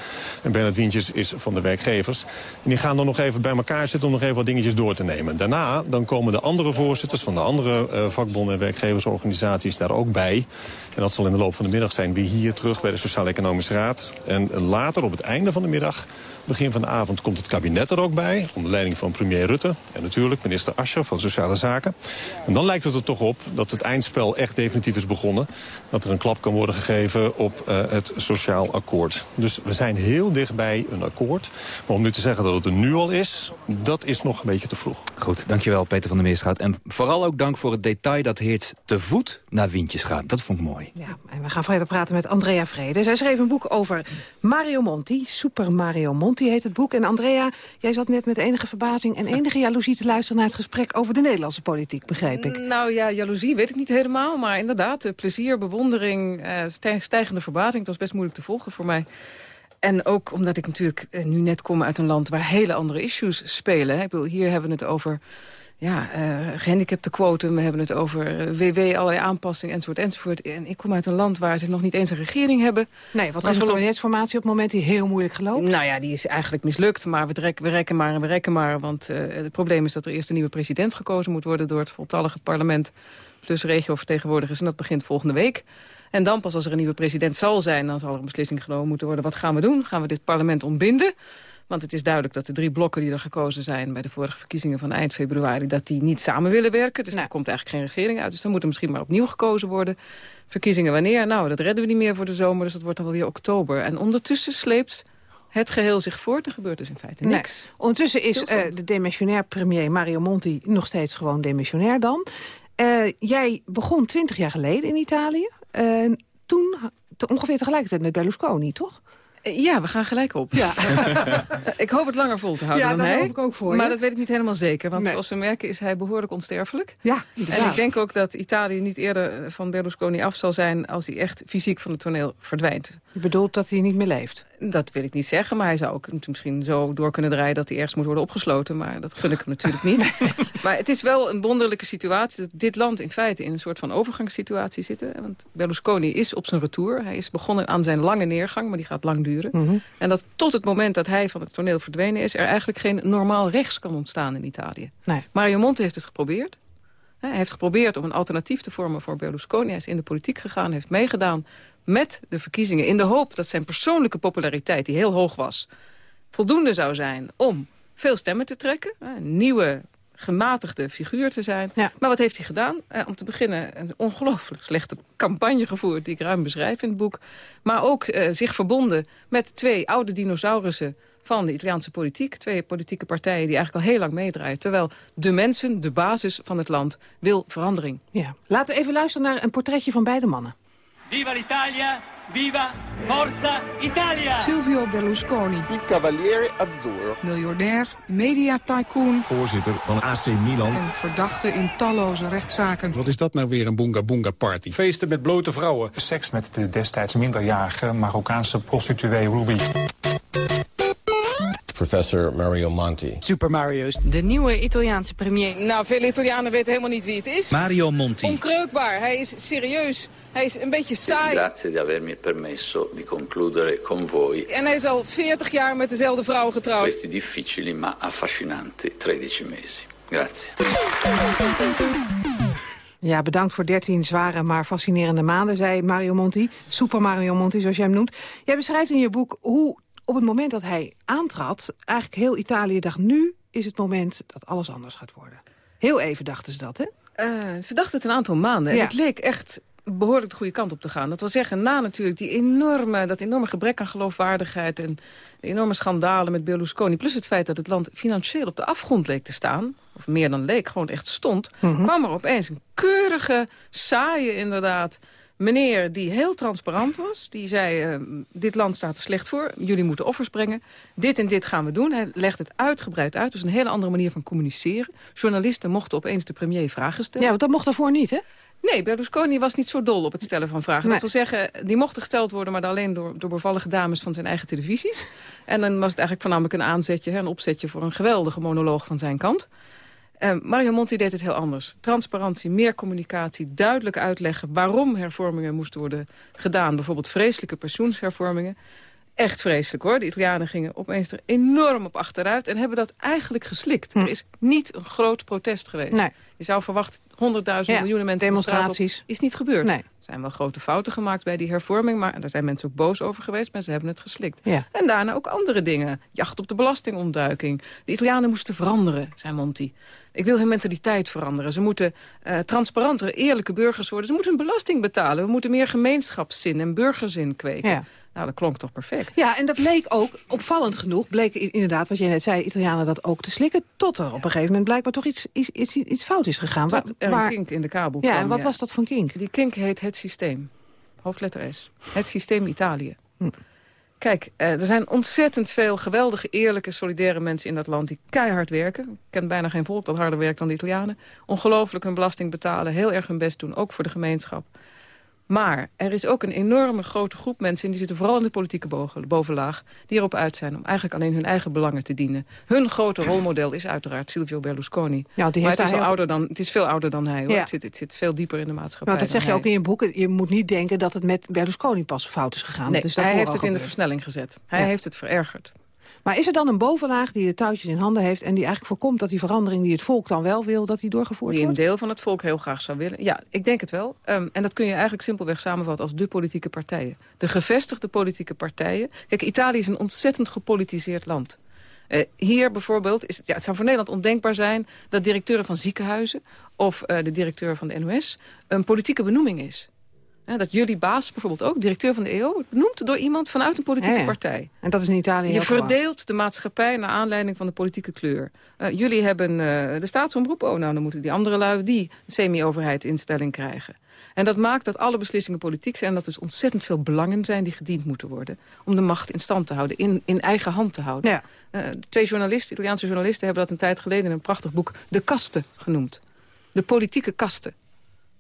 En Bernard Wientjes is van de werkgevers. En die gaan dan nog even bij elkaar zitten om nog even wat dingetjes door te nemen. Daarna dan komen de andere voorzitters van de andere vakbonden en werkgeversorganisaties daar ook bij... En dat zal in de loop van de middag zijn weer hier terug bij de Sociaal-Economische Raad. En later op het einde van de middag, begin van de avond, komt het kabinet er ook bij. Onder leiding van premier Rutte en natuurlijk minister Ascher van Sociale Zaken. En dan lijkt het er toch op dat het eindspel echt definitief is begonnen. Dat er een klap kan worden gegeven op uh, het sociaal akkoord. Dus we zijn heel dichtbij een akkoord. Maar om nu te zeggen dat het er nu al is, dat is nog een beetje te vroeg. Goed, dankjewel Peter van der Meerschout. En vooral ook dank voor het detail dat Heert te voet naar Wientjes gaat. Dat vond ik mooi. Ja, en we gaan verder praten met Andrea Vrede. Zij schreef een boek over Mario Monti. Super Mario Monti heet het boek. En Andrea, jij zat net met enige verbazing en enige jaloezie te luisteren... naar het gesprek over de Nederlandse politiek, begrijp ik. Nou ja, jaloezie weet ik niet helemaal. Maar inderdaad, plezier, bewondering, uh, stijgende verbazing. Het was best moeilijk te volgen voor mij. En ook omdat ik natuurlijk nu net kom uit een land waar hele andere issues spelen. Ik bedoel, hier hebben we het over ja, uh, gehandicapte quotum, we hebben het over WW, allerlei aanpassingen, enzovoort, enzovoort. En ik kom uit een land waar ze nog niet eens een regering hebben. Nee, wat is een kabinetsformatie op het moment die heel moeilijk gelopen? Nou ja, die is eigenlijk mislukt, maar we, rekken, we rekken maar en we rekken maar. Want uh, het probleem is dat er eerst een nieuwe president gekozen moet worden... door het voltallige parlement plus regiovertegenwoordigers. En dat begint volgende week. En dan pas als er een nieuwe president zal zijn... dan zal er een beslissing genomen moeten worden. Wat gaan we doen? Gaan we dit parlement ontbinden? Want het is duidelijk dat de drie blokken die er gekozen zijn... bij de vorige verkiezingen van eind februari... dat die niet samen willen werken. Dus nou. er komt eigenlijk geen regering uit. Dus dan moet er misschien maar opnieuw gekozen worden. Verkiezingen wanneer? Nou, dat redden we niet meer voor de zomer. Dus dat wordt dan wel weer oktober. En ondertussen sleept het geheel zich voort. Er gebeurt dus in feite niks. Nee. Ondertussen is uh, de demissionair premier Mario Monti... nog steeds gewoon demissionair dan. Uh, jij begon twintig jaar geleden in Italië. Uh, toen ongeveer tegelijkertijd met Berlusconi, toch? Ja, we gaan gelijk op. Ja. [LAUGHS] ik hoop het langer vol te houden ja, dan hij. hoop ik ook voor Maar je. dat weet ik niet helemaal zeker. Want nee. zoals we merken is hij behoorlijk onsterfelijk. Ja, En ik denk ook dat Italië niet eerder van Berlusconi af zal zijn... als hij echt fysiek van het toneel verdwijnt. Je bedoelt dat hij niet meer leeft? Dat wil ik niet zeggen, maar hij zou ook misschien zo door kunnen draaien... dat hij ergens moet worden opgesloten, maar dat gun ik hem natuurlijk niet. [LAUGHS] maar het is wel een wonderlijke situatie... dat dit land in feite in een soort van overgangssituatie zit. Want Berlusconi is op zijn retour. Hij is begonnen aan zijn lange neergang, maar die gaat lang duren. Mhm. En dat tot het moment dat hij van het toneel verdwenen is... er eigenlijk geen normaal rechts kan ontstaan in Italië. Nee. Mario Monti heeft het geprobeerd. Hij heeft geprobeerd om een alternatief te vormen voor Berlusconi. Hij is in de politiek gegaan, heeft meegedaan met de verkiezingen... in de hoop dat zijn persoonlijke populariteit, die heel hoog was... voldoende zou zijn om veel stemmen te trekken. Een nieuwe, gematigde figuur te zijn. Maar wat heeft hij gedaan? Eh, om te beginnen een ongelooflijk slechte campagne gevoerd... die ik ruim beschrijf in het boek. Maar ook eh, zich verbonden met twee oude dinosaurussen van de Italiaanse politiek. Twee politieke partijen die eigenlijk al heel lang meedraaien. Terwijl de mensen, de basis van het land, wil verandering. Ja. Laten we even luisteren naar een portretje van beide mannen. Viva l'Italia, viva Forza Italia! Silvio Berlusconi. Il Cavaliere Azzurro. Miljardair, media-tycoon. Voorzitter van AC Milan. En verdachte in talloze rechtszaken. Wat is dat nou weer een boonga boonga party? Feesten met blote vrouwen. Seks met de destijds minderjarige Marokkaanse prostituee Ruby. Professor Mario Monti. Super Mario's. De nieuwe Italiaanse premier. Nou, veel Italianen weten helemaal niet wie het is. Mario Monti. Onkreukbaar. Hij is serieus. Hij is een beetje saai. Grazie di avermi permesso di concludere con voi. En hij is al 40 jaar met dezelfde vrouw getrouwd. Questi difficili ma affascinanti 13 mesi. Grazie. Ja, bedankt voor 13 zware maar fascinerende maanden, zei Mario Monti. Super Mario Monti, zoals jij hem noemt. Jij beschrijft in je boek hoe op het moment dat hij aantrad... eigenlijk heel Italië dacht, nu is het moment dat alles anders gaat worden. Heel even dachten ze dat, hè? Uh, ze dachten het een aantal maanden. Ja. Het leek echt behoorlijk de goede kant op te gaan. Dat wil zeggen, na natuurlijk die enorme, dat enorme gebrek aan geloofwaardigheid... en de enorme schandalen met Berlusconi... plus het feit dat het land financieel op de afgrond leek te staan... of meer dan leek, gewoon echt stond... kwam er opeens een keurige, saaie inderdaad meneer die heel transparant was. Die zei, uh, dit land staat er slecht voor. Jullie moeten offers brengen. Dit en dit gaan we doen. Hij legt het uitgebreid uit. Dus een hele andere manier van communiceren. Journalisten mochten opeens de premier vragen stellen. Ja, want dat mocht daarvoor niet, hè? Nee, Berlusconi was niet zo dol op het stellen van vragen. Nee. Dat wil zeggen, die mochten gesteld worden... maar alleen door, door bevallige dames van zijn eigen televisies. En dan was het eigenlijk voornamelijk een aanzetje... een opzetje voor een geweldige monoloog van zijn kant. Uh, Mario Monti deed het heel anders. Transparantie, meer communicatie, duidelijk uitleggen... waarom hervormingen moesten worden gedaan. Bijvoorbeeld vreselijke pensioenshervormingen. Echt vreselijk hoor. De Italianen gingen opeens er enorm op achteruit... en hebben dat eigenlijk geslikt. Er is niet een groot protest geweest. Nee. Je zou verwachten honderdduizend Ja, miljoenen mensen... demonstraties. de straat op. Is niet gebeurd. Nee. Er zijn wel grote fouten gemaakt bij die hervorming... maar daar zijn mensen ook boos over geweest, maar ze hebben het geslikt. Ja. En daarna ook andere dingen. Jacht op de belastingontduiking. De Italianen moesten veranderen, zei Monti. Ik wil hun mentaliteit veranderen. Ze moeten uh, transparantere, eerlijke burgers worden. Ze moeten een belasting betalen. We moeten meer gemeenschapszin en burgerzin kweken. Ja. Nou, dat klonk toch perfect. Ja, en dat leek ook, opvallend genoeg, bleek inderdaad, wat jij net zei, Italianen dat ook te slikken. Tot er op een gegeven moment blijkbaar toch iets, iets, iets, iets fout is gegaan. Tot er een kink in de kabel Ja, kwam, en wat ja. was dat voor kink? Die kink heet het systeem. Hoofdletter S. Het systeem Italië. Hm. Kijk, eh, er zijn ontzettend veel geweldige, eerlijke, solidaire mensen in dat land... die keihard werken. Ik ken bijna geen volk dat harder werkt dan de Italianen. Ongelooflijk hun belasting betalen, heel erg hun best doen, ook voor de gemeenschap. Maar er is ook een enorme grote groep mensen... en die zitten vooral in de politieke bovenlaag... die erop uit zijn om eigenlijk alleen hun eigen belangen te dienen. Hun grote rolmodel is uiteraard Silvio Berlusconi. Ja, die maar het is, al ouder dan, het is veel ouder dan hij. Hoor. Ja. Het, zit, het zit veel dieper in de maatschappij. Want dat zeg je ook in je boek. Je moet niet denken dat het met Berlusconi pas fout is gegaan. Nee, dat is hij heeft het in de versnelling gezet. Hij Ja. heeft het verergerd. Maar is er dan een bovenlaag die de touwtjes in handen heeft... en die eigenlijk voorkomt dat die verandering die het volk dan wel wil... dat die doorgevoerd Die een wordt? deel van het volk heel graag zou willen. Ja, ik denk het wel. Um, en dat kun je eigenlijk simpelweg samenvatten als de politieke partijen. De gevestigde politieke partijen. Kijk, Italië is een ontzettend gepolitiseerd land. Uh, hier bijvoorbeeld, is het, ja, het zou voor Nederland ondenkbaar zijn... dat directeuren van ziekenhuizen of uh, de directeur van de NOS... een politieke benoeming is. Ja, dat jullie baas bijvoorbeeld ook, directeur van de EO... benoemd door iemand vanuit een politieke Ja, partij. En dat is in Italië Je verdeelt de maatschappij naar aanleiding van de politieke kleur. Uh, jullie hebben uh, de staatsomroep. Oh, nou, dan moeten die andere lui die semi-overheid instelling krijgen. En dat maakt dat alle beslissingen politiek zijn... en dat er dus ontzettend veel belangen zijn die gediend moeten worden... om de macht in stand te houden, in, in eigen hand te houden. Ja. Uh, twee journalisten, Italiaanse journalisten... hebben dat een tijd geleden in een prachtig boek De Kasten genoemd. De politieke kasten.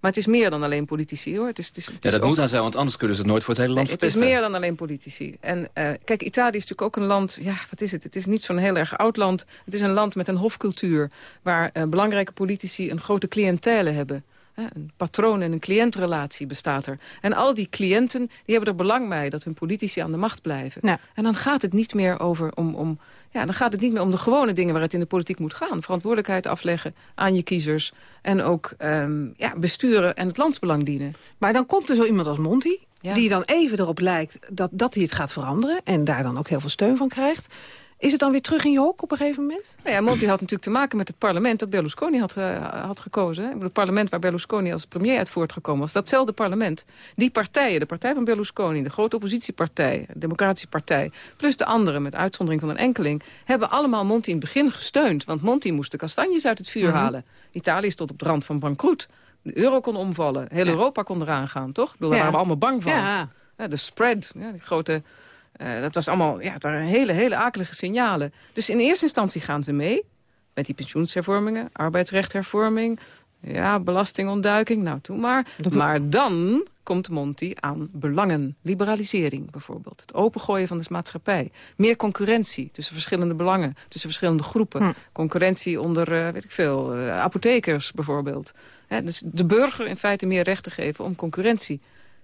Maar het is meer dan alleen politici, hoor. Het is, het is, het Ja, is dat ook- moet dan zijn, want anders kunnen ze het nooit voor het hele land Nee, het is meer dan alleen politici. En eh, kijk, Italië is natuurlijk ook een land... Ja, wat is het? Het is niet zo'n heel erg oud land. Het is een land met een hofcultuur... waar eh, belangrijke politici een grote cliëntele hebben. Hè, Een patroon- en een cliëntrelatie bestaat er. En al die cliënten die hebben er belang bij... dat hun politici aan de macht blijven. En dan gaat het niet meer over om... om ja, dan gaat het niet meer om de gewone dingen waar het in de politiek moet gaan. Verantwoordelijkheid afleggen aan je kiezers. En ook ehm, ja, besturen en het landsbelang dienen. Maar dan komt er zo iemand als Monti... Ja. die dan even erop lijkt dat, dat hij het gaat veranderen... en daar dan ook heel veel steun van krijgt. Is het dan weer terug in je hok op een gegeven moment? Nou ja, Monti had natuurlijk te maken met het parlement dat Berlusconi had, eh, had gekozen. bedoel, Het parlement waar Berlusconi als premier uit voortgekomen was. Datzelfde parlement. Die partijen, de partij van Berlusconi, de grote oppositiepartij... de Democratische Partij, plus de andere met uitzondering van een enkeling... hebben allemaal Monti in het begin gesteund. Want Monti moest de kastanjes uit het vuur Mhm. halen. Italië stond op de rand van bankroet. De euro kon omvallen. Heel Europa kon eraan gaan, toch? Bedoel, daar Ja. waren we allemaal bang van. Ja. Ja, de spread, ja, die grote... eh, dat was allemaal, ja, het waren hele, hele akelige signalen. Dus in eerste instantie gaan ze mee met die pensioenshervormingen, arbeidsrechthervorming, ja, belastingontduiking, nou doe maar. Maar dan komt Monti aan belangen, liberalisering bijvoorbeeld. Het opengooien van de maatschappij. Meer concurrentie tussen verschillende belangen, tussen verschillende groepen. Hm. Concurrentie onder, eh, weet ik veel, eh, apothekers bijvoorbeeld. Dus de burger in feite meer recht te geven om concurrentie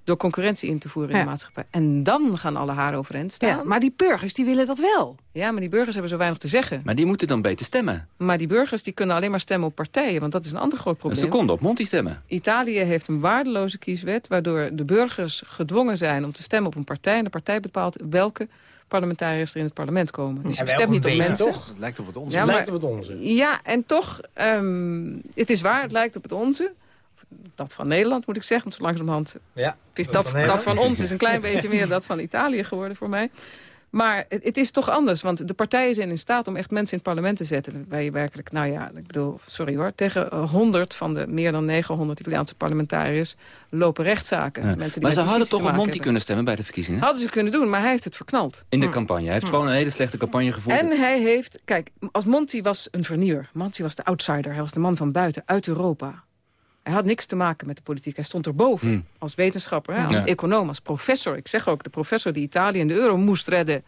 door concurrentie in te voeren in de maatschappij. En dan gaan alle haren overeind staan. Ja, maar die burgers die willen dat wel. Ja, maar die burgers hebben zo weinig te zeggen. Maar die moeten dan beter stemmen. Maar die burgers die kunnen alleen maar stemmen op partijen, want dat is een ander groot Een probleem. seconde op Monti stemmen. Italië heeft een waardeloze kieswet... waardoor de burgers gedwongen zijn om te stemmen op een partij... en de partij bepaalt welke parlementariërs er in het parlement komen. Dus je stemt niet op mensen. toch? Het lijkt op het onze. Ja, maar- lijkt op het onze. Ja, en toch, ehm, het is waar, het lijkt op het onze. Dat van Nederland, moet ik zeggen, want zo langzamerhand... Ja, is dat dat, van dat Nederland. van ons is een klein beetje meer dat van Italië geworden voor mij. Maar het, het is toch anders, want de partijen zijn in staat om echt mensen in het parlement te zetten. Waar je werkelijk, nou ja, ik bedoel, sorry hoor, tegen eh, 100 van de meer dan 900 Italiaanse parlementariërs lopen rechtszaken. Ja. Mensen die Maar ze hadden toch op Monti kunnen stemmen bij de verkiezingen? Hadden ze kunnen doen, maar hij heeft het verknald. In de campagne. Hij heeft Hm. gewoon een hele slechte campagne gevoerd. En hij heeft, kijk, als Monti was een vernieuwer. Monti was de outsider, hij was de man van buiten, uit Europa. Hij had niks te maken met de politiek. Hij stond erboven Hmm. als wetenschapper, hè, als Ja. econoom, als professor. Ik zeg ook, de professor die Italië en de euro moest redden.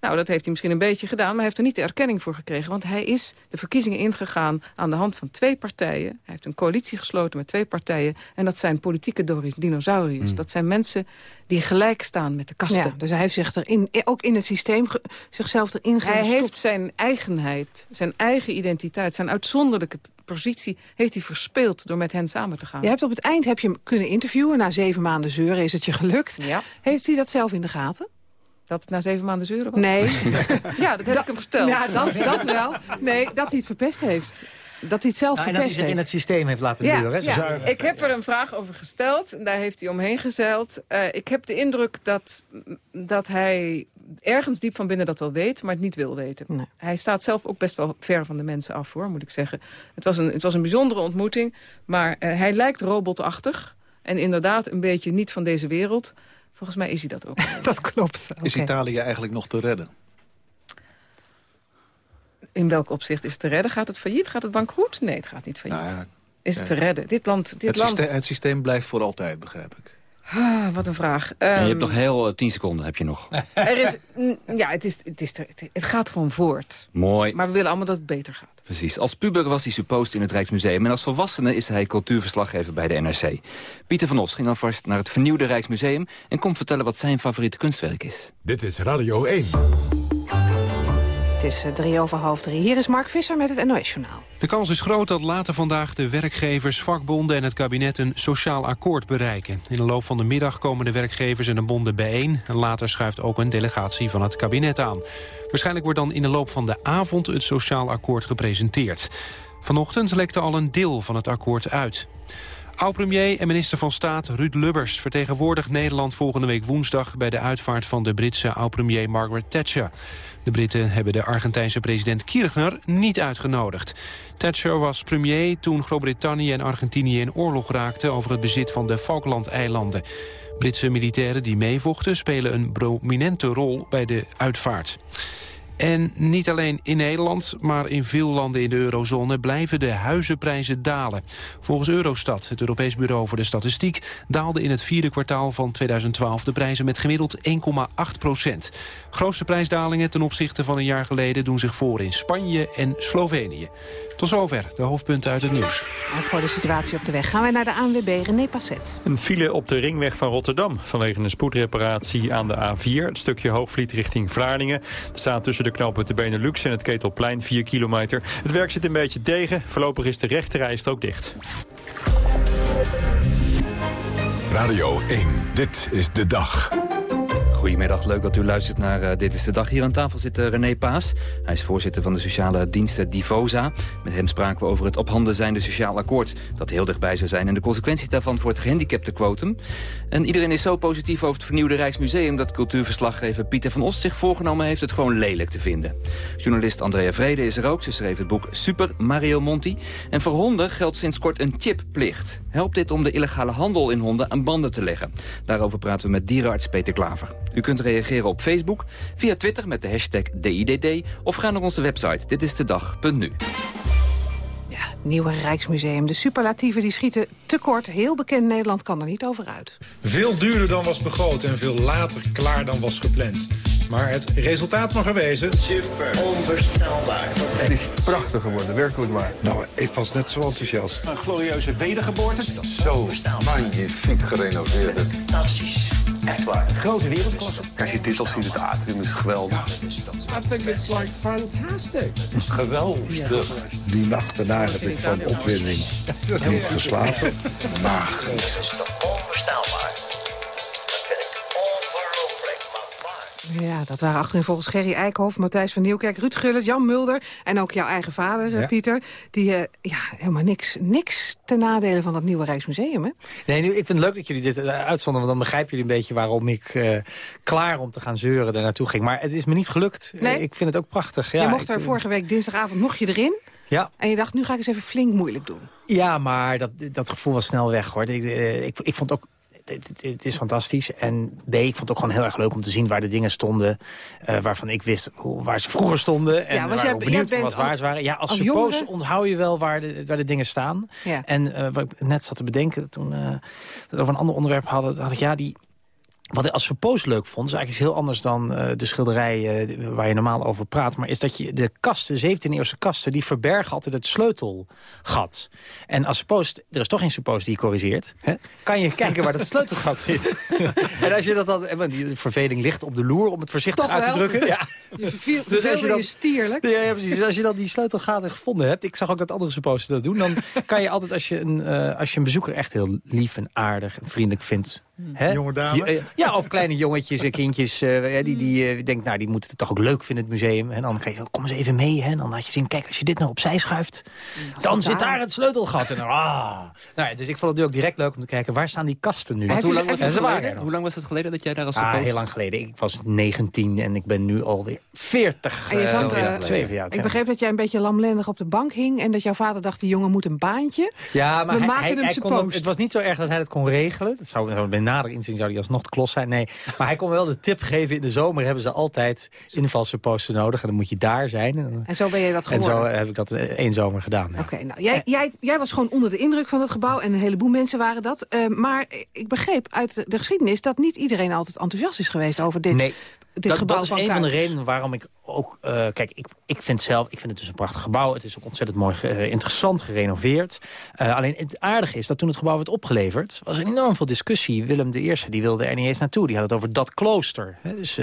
Nou, dat heeft hij misschien een beetje gedaan, maar hij heeft er niet de erkenning voor gekregen. Want hij is de verkiezingen ingegaan aan de hand van twee partijen. Hij heeft een coalitie gesloten met twee partijen. En dat zijn politieke dinosauriërs. Hmm. Dat zijn mensen die gelijk staan met de kasten. Ja, dus hij heeft zich erin, ook in het systeem zichzelf erin Hij heeft zijn eigenheid, zijn eigen identiteit, zijn uitzonderlijke positie... heeft hij verspeeld door met hen samen te gaan. Je hebt op het eind heb je hem kunnen interviewen. Na zeven maanden zeuren is het je gelukt. Ja. Heeft hij dat zelf in de gaten? Dat het na zeven maanden zeuren was? Nee. [LAUGHS] ja, dat heb ik hem verteld. Ja, dat, dat wel. Nee, dat hij het verpest heeft. Dat hij het zelf Nou, en dat hij in het systeem heeft laten Ja, ja. ik heb er een vraag over gesteld. en Daar heeft hij omheen gezeild. Eh, ik heb de indruk dat, dat hij ergens diep van binnen dat wel weet... maar het niet wil weten. Hij staat zelf ook best wel ver van de mensen af, hoor, moet ik zeggen. Het was een, het was een bijzondere ontmoeting. Maar eh, hij lijkt robotachtig. En inderdaad een beetje niet van deze wereld. Volgens mij is hij dat ook. [LAUGHS] dat klopt. Is Italië eigenlijk nog te redden? In welk opzicht is het te redden? Gaat het failliet? Gaat het bankroet? Nee, het gaat niet failliet. Nou ja, is het ja. te redden? Dit land... Dit Het land... systeem, het systeem blijft voor altijd, begrijp ik. Ah, wat een vraag. Je Ehm, hebt nog heel eh, tien seconden, heb je nog. [LAUGHS] Er is, ja, het, is, het, is, het, het gaat gewoon voort. Mooi. Maar we willen allemaal dat het beter gaat. Precies. Als puber was hij suppost in het Rijksmuseum... en als volwassene is hij cultuurverslaggever bij de NRC. Pieter van Os ging alvast naar het vernieuwde Rijksmuseum... en komt vertellen wat zijn favoriete kunstwerk is. Dit is Radio 1. Het is eh, drie over half drie. Hier is Mark Visser met het NOS-journaal. De kans is groot dat later vandaag de werkgevers, vakbonden en het kabinet een sociaal akkoord bereiken. In de loop van de middag komen de werkgevers en de bonden bijeen. En later schuift ook een delegatie van het kabinet aan. Waarschijnlijk wordt dan in de loop van de avond het sociaal akkoord gepresenteerd. Vanochtend lekte al een deel van het akkoord uit. Oud-premier en minister van Staat Ruud Lubbers vertegenwoordigt Nederland volgende week woensdag bij de uitvaart van de Britse oud-premier Margaret Thatcher. De Britten hebben de Argentijnse president Kirchner niet uitgenodigd. Thatcher was premier toen Groot-Brittannië en Argentinië in oorlog raakten over het bezit van de Falklandeilanden. Britse militairen die meevochten spelen een prominente rol bij de uitvaart. En niet alleen in Nederland, maar in veel landen in de eurozone blijven de huizenprijzen dalen. Volgens Eurostat, het Europees Bureau voor de Statistiek, daalden in het vierde kwartaal van 2012 de prijzen met gemiddeld 1,8 procent. Grootste prijsdalingen ten opzichte van een jaar geleden doen zich voor in Spanje en Slovenië. Tot zover de hoofdpunten uit het nieuws. En voor de situatie op de weg gaan wij naar de ANWB René Passet. Een file op de ringweg van Rotterdam vanwege een spoedreparatie aan de A4. Het stukje Hoogvliet richting Vlaardingen. Er staat tussen de knopen de Benelux en het Ketelplein 4 kilometer. Het werk zit een beetje tegen. Voorlopig is de rechterrijstrook dicht. Radio 1, dit is de dag. Goedemiddag, leuk dat u luistert naar uh, Dit is de Dag. Hier aan tafel zit uh, René Paas. Hij is voorzitter van de sociale diensten Divosa. Met hem spraken we over het op handen zijnde sociaal akkoord... dat heel dichtbij zou zijn en de consequenties daarvan voor het gehandicaptenquotum. En iedereen is zo positief over het vernieuwde Rijksmuseum... dat cultuurverslaggever Pieter van Ost zich voorgenomen heeft het gewoon lelijk te vinden. Journalist Andrea Vrede is er ook. Ze schreef het boek Super Mario Monti. En voor honden geldt sinds kort een chipplicht. Helpt dit om de illegale handel in honden aan banden te leggen? Daarover praten we met dierenarts Peter Klaver. U kunt reageren op Facebook, via Twitter met de hashtag DIDD... of ga naar onze website ditistedag.nu. Ja, het nieuwe Rijksmuseum. De superlatieven die schieten tekort. Heel bekend Nederland kan er niet over uit. Veel duurder dan was begroot en veel later klaar dan was gepland. Maar het resultaat mag er wezen. Super, onvoorstelbaar. Het is prachtig geworden, werkelijk waar. Nou, ik was net zo enthousiast. Een glorieuze wedergeboorte. Zo magnifiek gerenoveerd. Fantastisch. Echt waar. Grote wereldklasse. Als je dit al ziet, het atrium is geweldig. I think it's like fantastic. Geweldig. Die nacht daarna heb ik van opwinding niet geslapen. Magisch. Ja, dat waren achterin volgens Gerry Eikhoff, Matthijs van Nieuwkerk, Ruud Gullit, Jan Mulder en ook jouw eigen vader, Ja. Pieter. Die eh, ja, helemaal niks, niks ten nadele van dat nieuwe Rijksmuseum, hè? Nee, nu, ik vind het leuk dat jullie dit eh, uitzonden, want dan begrijpen jullie een beetje waarom ik eh, klaar om te gaan zeuren daar naartoe ging. Maar het is me niet gelukt. Nee? Eh, ik vind het ook prachtig. Ja, je mocht ik- er vorige week dinsdagavond, mocht je erin. Ja. En je dacht, nu ga ik eens even flink moeilijk doen. Ja, maar dat, dat gevoel was snel weg, hoor. Ik, eh, ik, ik vond ook... Het, het- het is fantastisch. En B, ik vond het ook gewoon heel erg leuk om te zien waar de dingen stonden... eh, waarvan ik wist hoe, waar ze vroeger stonden. En Ja, waar jij- ook benieuwd jij bent waar ze waren. Ja, als, als suppose onthoud je wel waar de, waar de dingen staan. Ja. En eh, wat ik net zat te bedenken, toen eh, we het over een ander onderwerp hadden... had ik, ja, die... Wat ik als suppose leuk vond, is eigenlijk iets heel anders dan eh, de schilderij eh, waar je normaal over praat. Maar is dat je de kasten, 17e-eeuwse kasten, die verbergen altijd het sleutelgat. En als suppose, er is toch geen suppose die je corrigeert, hè, kan je kijken waar dat [LAUGHS] sleutelgat zit. [LAUGHS] en als je dat dan, want die verveling ligt op de loer om het voorzichtig Toch uit te drukken. Ja. Je verviel, Dus als je je dan- stierlijk. Ja, ja, precies. Dus als je dan die sleutelgaten gevonden hebt... ik zag ook dat andere suppo's dat doen... dan [LAUGHS] kan je altijd, als je een, eh, als je een bezoeker echt heel lief en aardig en vriendelijk vindt... Hè? Jonge dame? Eh, Ja, of kleine jongetjes en kindjes. eh, die, die eh, denkt, nou, die moeten het toch ook leuk vinden, het museum. En dan kan je, kom eens even mee. Hè? En dan laat je zien, kijk, als je dit nou opzij schuift... dan dat zit daar- het sleutelgat. En dan, ah. nou, ja, dus ik vond het nu ook direct leuk om te kijken... waar staan die kasten nu? Want hoe, lang was het geleden? hoe lang was het geleden dat jij daar als Ah, heel lang geleden. Ik was 19 en ik ben nu alweer 40. En je zat, twee eh, jaar Twee jaar. ik begreep dat jij een beetje lamlendig op de bank hing... en dat jouw vader dacht, die jongen moet een baantje. Ja, maar We hij, maken hij, hem hij kon het, was niet zo erg dat hij het kon regelen. Dat zou, zou nader inzien zou hij alsnog de klos zijn. Nee, maar hij kon wel de tip geven. In de zomer hebben ze altijd invalsposten nodig. En dan moet je daar zijn. En, En zo ben je dat en geworden. zo heb ik dat eh, één zomer gedaan. ja. Oké, nou, jij, jij, jij was gewoon onder de indruk van het gebouw... en een heleboel mensen waren dat. Eh, maar ik begreep uit de geschiedenis... dat niet iedereen altijd enthousiast is geweest over dit, Nee, dit dat, gebouw dat is van een van de redenen waarom ik ook... eh, kijk, ik, ik vind zelf, ik vind het dus een prachtig gebouw. Het is ook ontzettend mooi, eh, interessant gerenoveerd. Eh, alleen het aardige is dat toen het gebouw werd opgeleverd... was er enorm veel discussie. Willem I die wilde er niet eens naartoe. Die had het over dat klooster. Hè? Dus,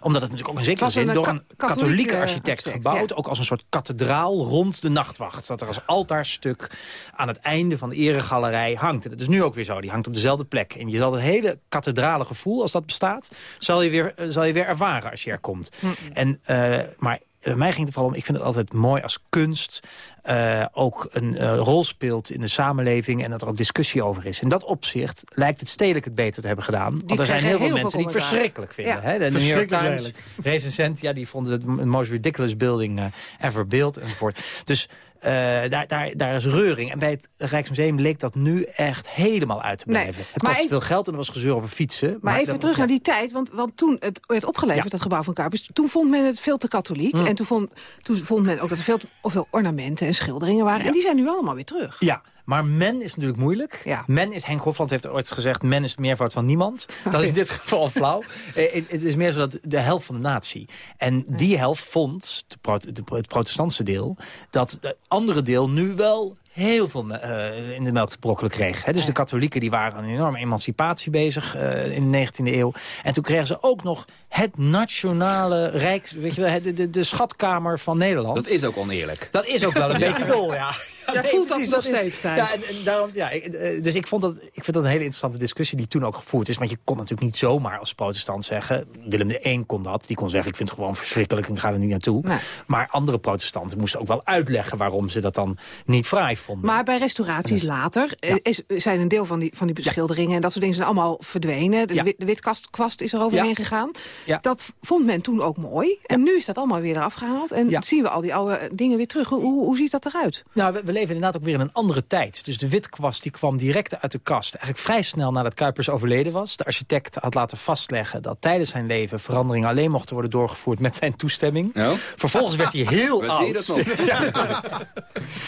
omdat het natuurlijk ook in zekere zin door een ka- katholieke architect gebouwd. ja. Ook als een soort kathedraal rond de nachtwacht. Dat er als altaarstuk aan het einde van de eregalerij hangt. En dat is nu ook weer zo. Die hangt op dezelfde plek. En je zal het hele kathedrale gevoel, als dat bestaat... zal je weer, zal je weer ervaren als je er komt. En, eh, maar eh, mij ging het vooral om, ik vind het altijd mooi als kunst... eh, ook een eh, rol speelt in de samenleving... en dat er ook discussie over is. In dat opzicht lijkt het stedelijk het beter te hebben gedaan. Want er zijn heel veel heel veel mensen die het verschrikkelijk vinden. Ja. Hè? De New York Times recensent, ja, die vonden het een most ridiculous building eh, ever built enzovoort. Dus eh, daar, daar, daar is reuring. En bij het Rijksmuseum leek dat nu echt helemaal uit te Nee, blijven. het maar kost even- veel geld en er was gezeur over fietsen. Maar, even dan- terug ja. naar die tijd, want, want toen het werd opgeleverd, Ja. het gebouw van Kuipers... toen vond men het veel te katholiek. Hm. En toen vond, toen vond men ook dat er veel te veel ornamenten en schilderingen waren. En die zijn nu allemaal weer terug. Ja, maar men is natuurlijk moeilijk. Men is, Henk Hofland heeft ooit gezegd... men is het meervoud van niemand. [LAUGHS] Dat is in dit geval flauw. Eh, het, het is meer zo dat de helft van de natie. En die helft vond, de pro- de- het protestantse deel... dat het andere deel nu wel heel veel eh, in de melk te brokkelen kreeg. Hè? Dus de katholieken die waren aan een enorme emancipatie bezig eh, in de 19e eeuw. En toen kregen ze ook nog het nationale rijks... Weet je wel, de, de, de schatkamer van Nederland. Dat is ook oneerlijk. Dat is ook wel een [LAUGHS] beetje dol, ja. Jij nee, voelt dat nog steeds. Ja, en, en daarom, ja, eh, dus ik, vond dat, ik vind dat een hele interessante discussie die toen ook gevoerd is. Want je kon natuurlijk niet zomaar als protestant zeggen... Willem I kon dat. Die kon zeggen, ik vind het gewoon verschrikkelijk en ik ga er niet naartoe. Maar andere protestanten moesten ook wel uitleggen... waarom ze dat dan niet fraai vonden. Maar bij restauraties later eh, is, zijn een deel van die, van die beschilderingen... en dat soort dingen zijn allemaal verdwenen. De, Ja. de witkast kwast is er overheen Ja. gegaan. Ja. Dat vond men toen ook mooi. En nu is dat allemaal weer eraf gehaald. En zien we al die oude dingen weer terug. Hoe, hoe, hoe ziet dat eruit? Nou, we, we leven inderdaad ook weer in een andere tijd. Dus de witkwast die kwam direct uit de kast. Eigenlijk vrij snel nadat Kuipers overleden was. De architect had laten vastleggen dat tijdens zijn leven... veranderingen alleen mochten worden doorgevoerd met zijn toestemming. Vervolgens werd hij heel [LAUGHS] Waar oud. zie je dat nog?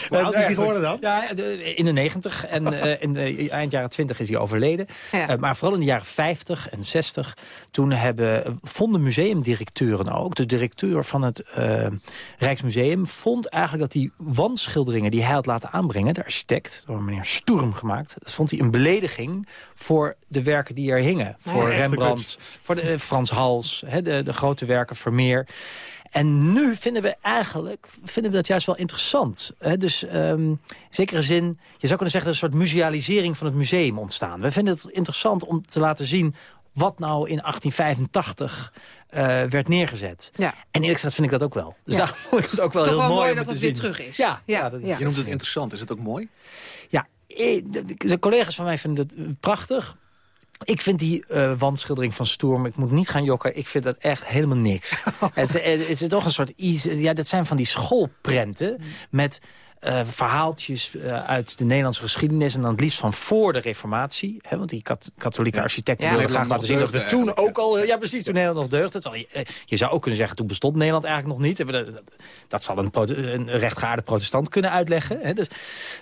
Hoe oud is hij geworden dan? Ja, in de negentig. En eh, in de eind jaren twintig is hij overleden. Ja. Eh, maar vooral in de jaren 50 en 60... toen hebben, vonden museumdirecteuren ook... de directeur van het eh, Rijksmuseum... vond eigenlijk dat die wandschilderingen die hij had laten aanbrengen... de architect, door meneer Sturm gemaakt... dat vond hij een belediging voor de werken die er hingen. Voor Rembrandt, voor de, eh, Frans Hals, hè, de, de grote werken Vermeer... En nu vinden we eigenlijk vinden we dat juist wel interessant. Hè? Dus ehm, in zekere zin, je zou kunnen zeggen... dat er een soort musealisering van het museum ontstaan. We vinden het interessant om te laten zien... wat nou in 1885 eh, werd neergezet. Ja. En eerlijk gezegd vind ik dat ook wel. Dus Ja. vond ik het ook wel Toch heel wel mooi, dat het weer terug is. Ja, Ja, ja, dat is ja. Je noemt het interessant. Is het ook mooi? ja, eh, de, collega's van mij vinden het prachtig. Ik vind die eh, wandschildering van Stoerm, ik moet niet gaan jokken... ik vind dat echt helemaal niks. [LAUGHS] het, is, het is toch een soort... Ja, dat zijn van die schoolprenten met... eh, verhaaltjes eh, uit de Nederlandse geschiedenis... en dan het liefst van voor de reformatie. Hè, want die kat- katholieke architecten Ja. willen graag laten zien... dat we toen ook al... eh, Ja, precies, toen Nederland nog deugde. Terwijl Je, je zou ook kunnen zeggen, toen bestond Nederland eigenlijk nog niet. Dat, dat, dat zal een, een rechtgeaarde protestant kunnen uitleggen. Hè. Dus,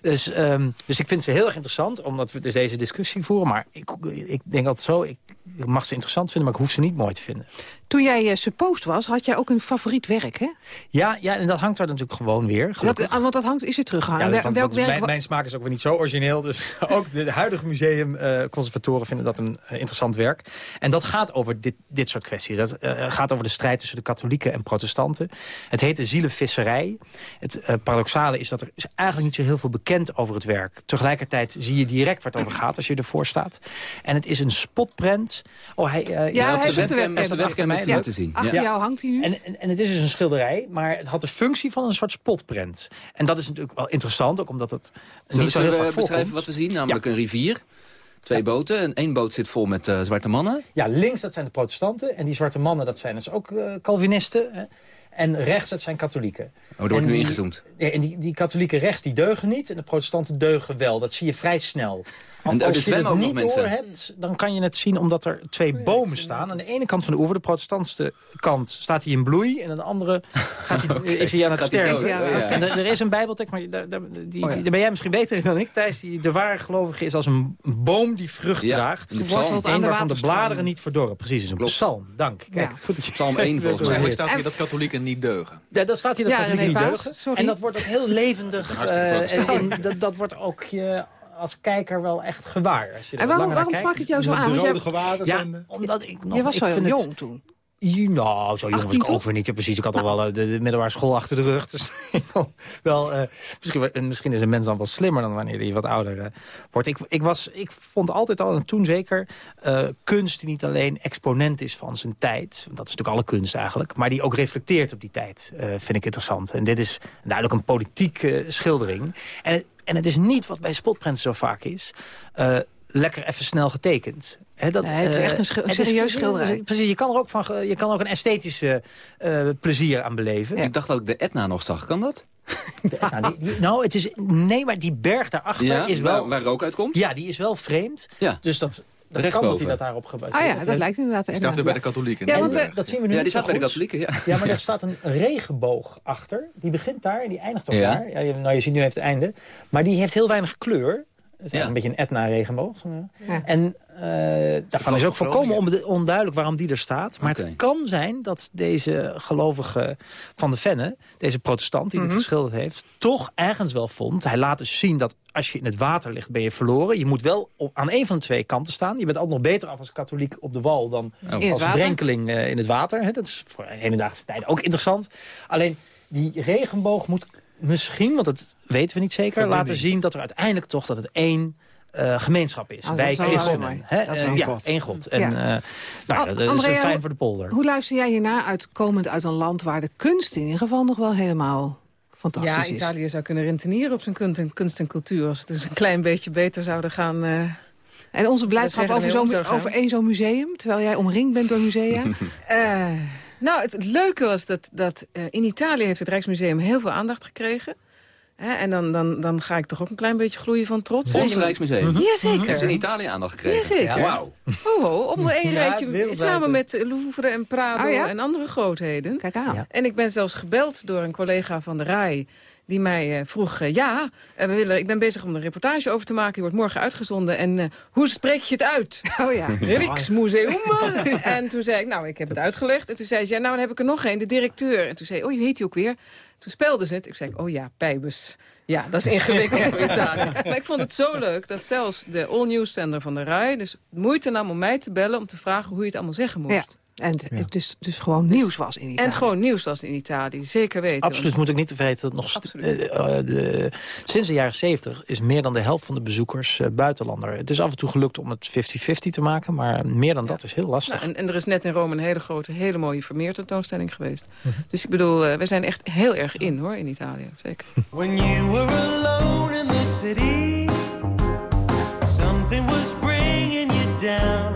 dus, ehm, dus ik vind ze heel erg interessant... omdat we dus deze discussie voeren. Maar ik, ik denk altijd zo... Ik, ik mag ze interessant vinden, maar ik hoef ze niet mooi te vinden. Toen jij eh, supposed was, had jij ook een favoriet werk, hè? Ja, ja en dat hangt er natuurlijk gewoon weer. Dat, ah, want dat hangt, is weer teruggehangen. Ja, Wel- want- welk werk... mijn, mijn smaak is ook weer niet zo origineel. Dus [LAUGHS] ook de huidige museumconservatoren vinden dat een eh, interessant werk. En dat gaat over dit, dit soort kwesties. Dat eh, gaat over de strijd tussen de katholieken en protestanten. Het heet de zielenvisserij. Het eh, paradoxale is dat er is eigenlijk niet zo heel veel bekend over het werk. Tegelijkertijd zie je direct waar het over gaat als je ervoor staat. En het is een spotprent. Oh, hij, eh, Ja, hij is de webcam- mij. Ja, te zien. Achter Ja. jou hangt hij nu. En, en, en het is dus een schilderij, maar het had de functie van een soort spotprent. En dat is natuurlijk wel interessant, ook omdat het Zullen niet zo heel we vaak beschrijven voorkomt. wat we zien? Namelijk een rivier. Twee boten. En één boot zit vol met eh, zwarte mannen. Ja, links dat zijn de protestanten. En die zwarte mannen, dat zijn dus ook eh, Calvinisten. Hè. En rechts, dat zijn katholieken. Oh, er wordt En nu ingezoomd. Ja, en die, die katholieken rechts, die deugen niet. En de protestanten deugen wel. Dat zie je vrij snel. En Als je zwemmen het niet mensen. door hebt, dan kan je het zien omdat er twee bomen staan. Aan de ene kant van de oever, de protestantse kant, staat hij in bloei. En aan de andere gaat hij, [LAUGHS] is hij aan het sterven. Oh, ja. En er, er is een bijbeltekst, maar daar, daar, die, daar ben jij misschien beter dan ik, Thijs. Die, de ware gelovige is als een boom die vrucht Ja, draagt. Wortelt aan de waarvan de bladeren niet verdorren. Precies, is een Klopt. psalm. Dank. Kijk, Ja. goed dat je Psalm 1 [LAUGHS] volgens mij. Eigenlijk staat hier dat katholieken niet deugen. ja, dat staat hier dat Ja, niet Paas, deugen. sorry. En dat wordt ook heel levendig. Hartstikke eh, protestant. en, en dat, dat wordt ook je als kijker wel echt gewaar. Als je En waarom, waarom sprak het jou zo De aan? Want rode jij, gewaden Ja, zijn... de- omdat ik nog... jij was ik zo heel vind het- jong toen. Nou, zo jong was 18 ik toch? ook weer niet. Ja, precies. Ik had al wel eh, de, de middelbare school achter de rug. Dus [LAUGHS] wel, eh, misschien, en misschien is een mens dan wel slimmer dan wanneer hij wat ouder eh, wordt. Ik, ik, was, ik vond altijd al, en toen zeker, eh, kunst die niet alleen exponent is van zijn tijd. Dat is natuurlijk alle kunst eigenlijk. Maar die ook reflecteert op die tijd, eh, vind ik interessant. En dit is duidelijk een politieke schildering. En, het- en het is niet wat bij spotprints zo vaak is... eh, lekker even snel getekend. Hè, dat, Nee, het is eh, echt een schil- serieus schilderij. Precies, je kan er ook, van, je kan er ook een esthetische eh, plezier aan beleven. Ik dacht dat ik de Etna nog zag. Kan dat? [LAUGHS] nou, die, die- nou, het is... Nee, maar die berg daarachter Ja, is wel... waar, waar rook uitkomt? Ja, die is wel vreemd. Ja. Dus dat, dat kan dat hij dat daarop gebaseerd Ah ja, dat lijkt inderdaad... Die staat weer bij de katholieken. Ja, want, eh. Dat zien we nu Ja, die staat bij de katholieken, ja. Ja, maar er [LAUGHS] staat een regenboog achter. Die begint daar en die eindigt ook Ja. daar. Ja, je- nou, je ziet nu heeft het einde. Maar die heeft heel weinig kleur. Het is Ja. een beetje een Etna-regenboog. Ja. En eh, daarvan is ook volkomen onduidelijk waarom die er staat. Maar het kan zijn dat deze gelovige van de Venne... deze protestant die dit geschilderd heeft... toch ergens wel vond. Hij laat dus zien dat als je in het water ligt, ben je verloren. Je moet wel op, aan een van de twee kanten staan. Je bent altijd nog beter af als katholiek op de wal... dan het als drenkeling eh, in het water. Hè. Dat is voor hedendaagse tijden ook interessant. Alleen die regenboog moet misschien, want dat weten we niet zeker... Verbinding. laten zien dat er uiteindelijk toch dat het één eh, gemeenschap is. Oh, is mooi. hè. Dat is Eh, ja, God. één God. En Ja. eh, nou, Al- dat is fijn voor de polder. Hoe luister jij hiernaar, uit, komend uit een land waar de kunst in ieder geval nog wel helemaal fantastisch Ja, is? Italië zou kunnen rentenieren op zijn kunst en, kunst en cultuur... als het dus een klein beetje beter zouden gaan... eh, En onze blijdschap over, gaan. over één zo'n museum, terwijl jij omringd bent door musea. [LAUGHS] [LAUGHS] Nou, het, het leuke was dat, dat eh, in Italië heeft het Rijksmuseum heel veel aandacht gekregen. Hè, en dan, dan, dan ga ik toch ook een klein beetje gloeien van trots. Ons En je- Rijksmuseum. Jazeker. Heeft in Italië aandacht gekregen. Jazeker. Wauw. Oh, oh, op een Ja, rijtje samen met Louvre en Prado Oh ja? en andere grootheden. Kijk aan. Ja. En ik ben zelfs gebeld door een collega van de RAI... die mij eh, vroeg, eh, ja, eh, we willen, ik ben bezig om een reportage over te maken. Die wordt morgen uitgezonden. En hoe spreek je het uit? Oh ja. [LAUGHS] Rijksmuseum. [LAUGHS] en toen zei ik, nou, ik heb het uitgelegd. En toen zei ze, ja, nou, dan heb ik er nog één, de directeur. En toen zei oh, je heet die ook weer? Toen spelden ze het. Ik zei, oh ja, Pijbus. Ja, dat is ingewikkeld voor Italië. [LAUGHS] Maar ik vond het zo leuk dat zelfs de All News zender van de RAI... dus moeite nam om mij te bellen om te vragen hoe je het allemaal zeggen moest. Ja. En het dus, dus gewoon nieuws was in Italië. En het gewoon nieuws was in Italië, zeker weten. Absoluut, moet ik niet te vergeten dat nog Absoluut. eh, eh, de, sinds de jaren 70 is meer dan de helft van de bezoekers eh, buitenlander. Het is af en toe gelukt om het 50-50 te maken, maar meer dan dat is heel lastig. Nou, en, en er is net in Rome een hele grote, hele mooie Vermeer tentoonstelling geweest. Dus ik bedoel, eh, we zijn echt heel erg in hoor, in Italië. Zeker. [LAUGHS] When you were alone in the city, something was bringing you down.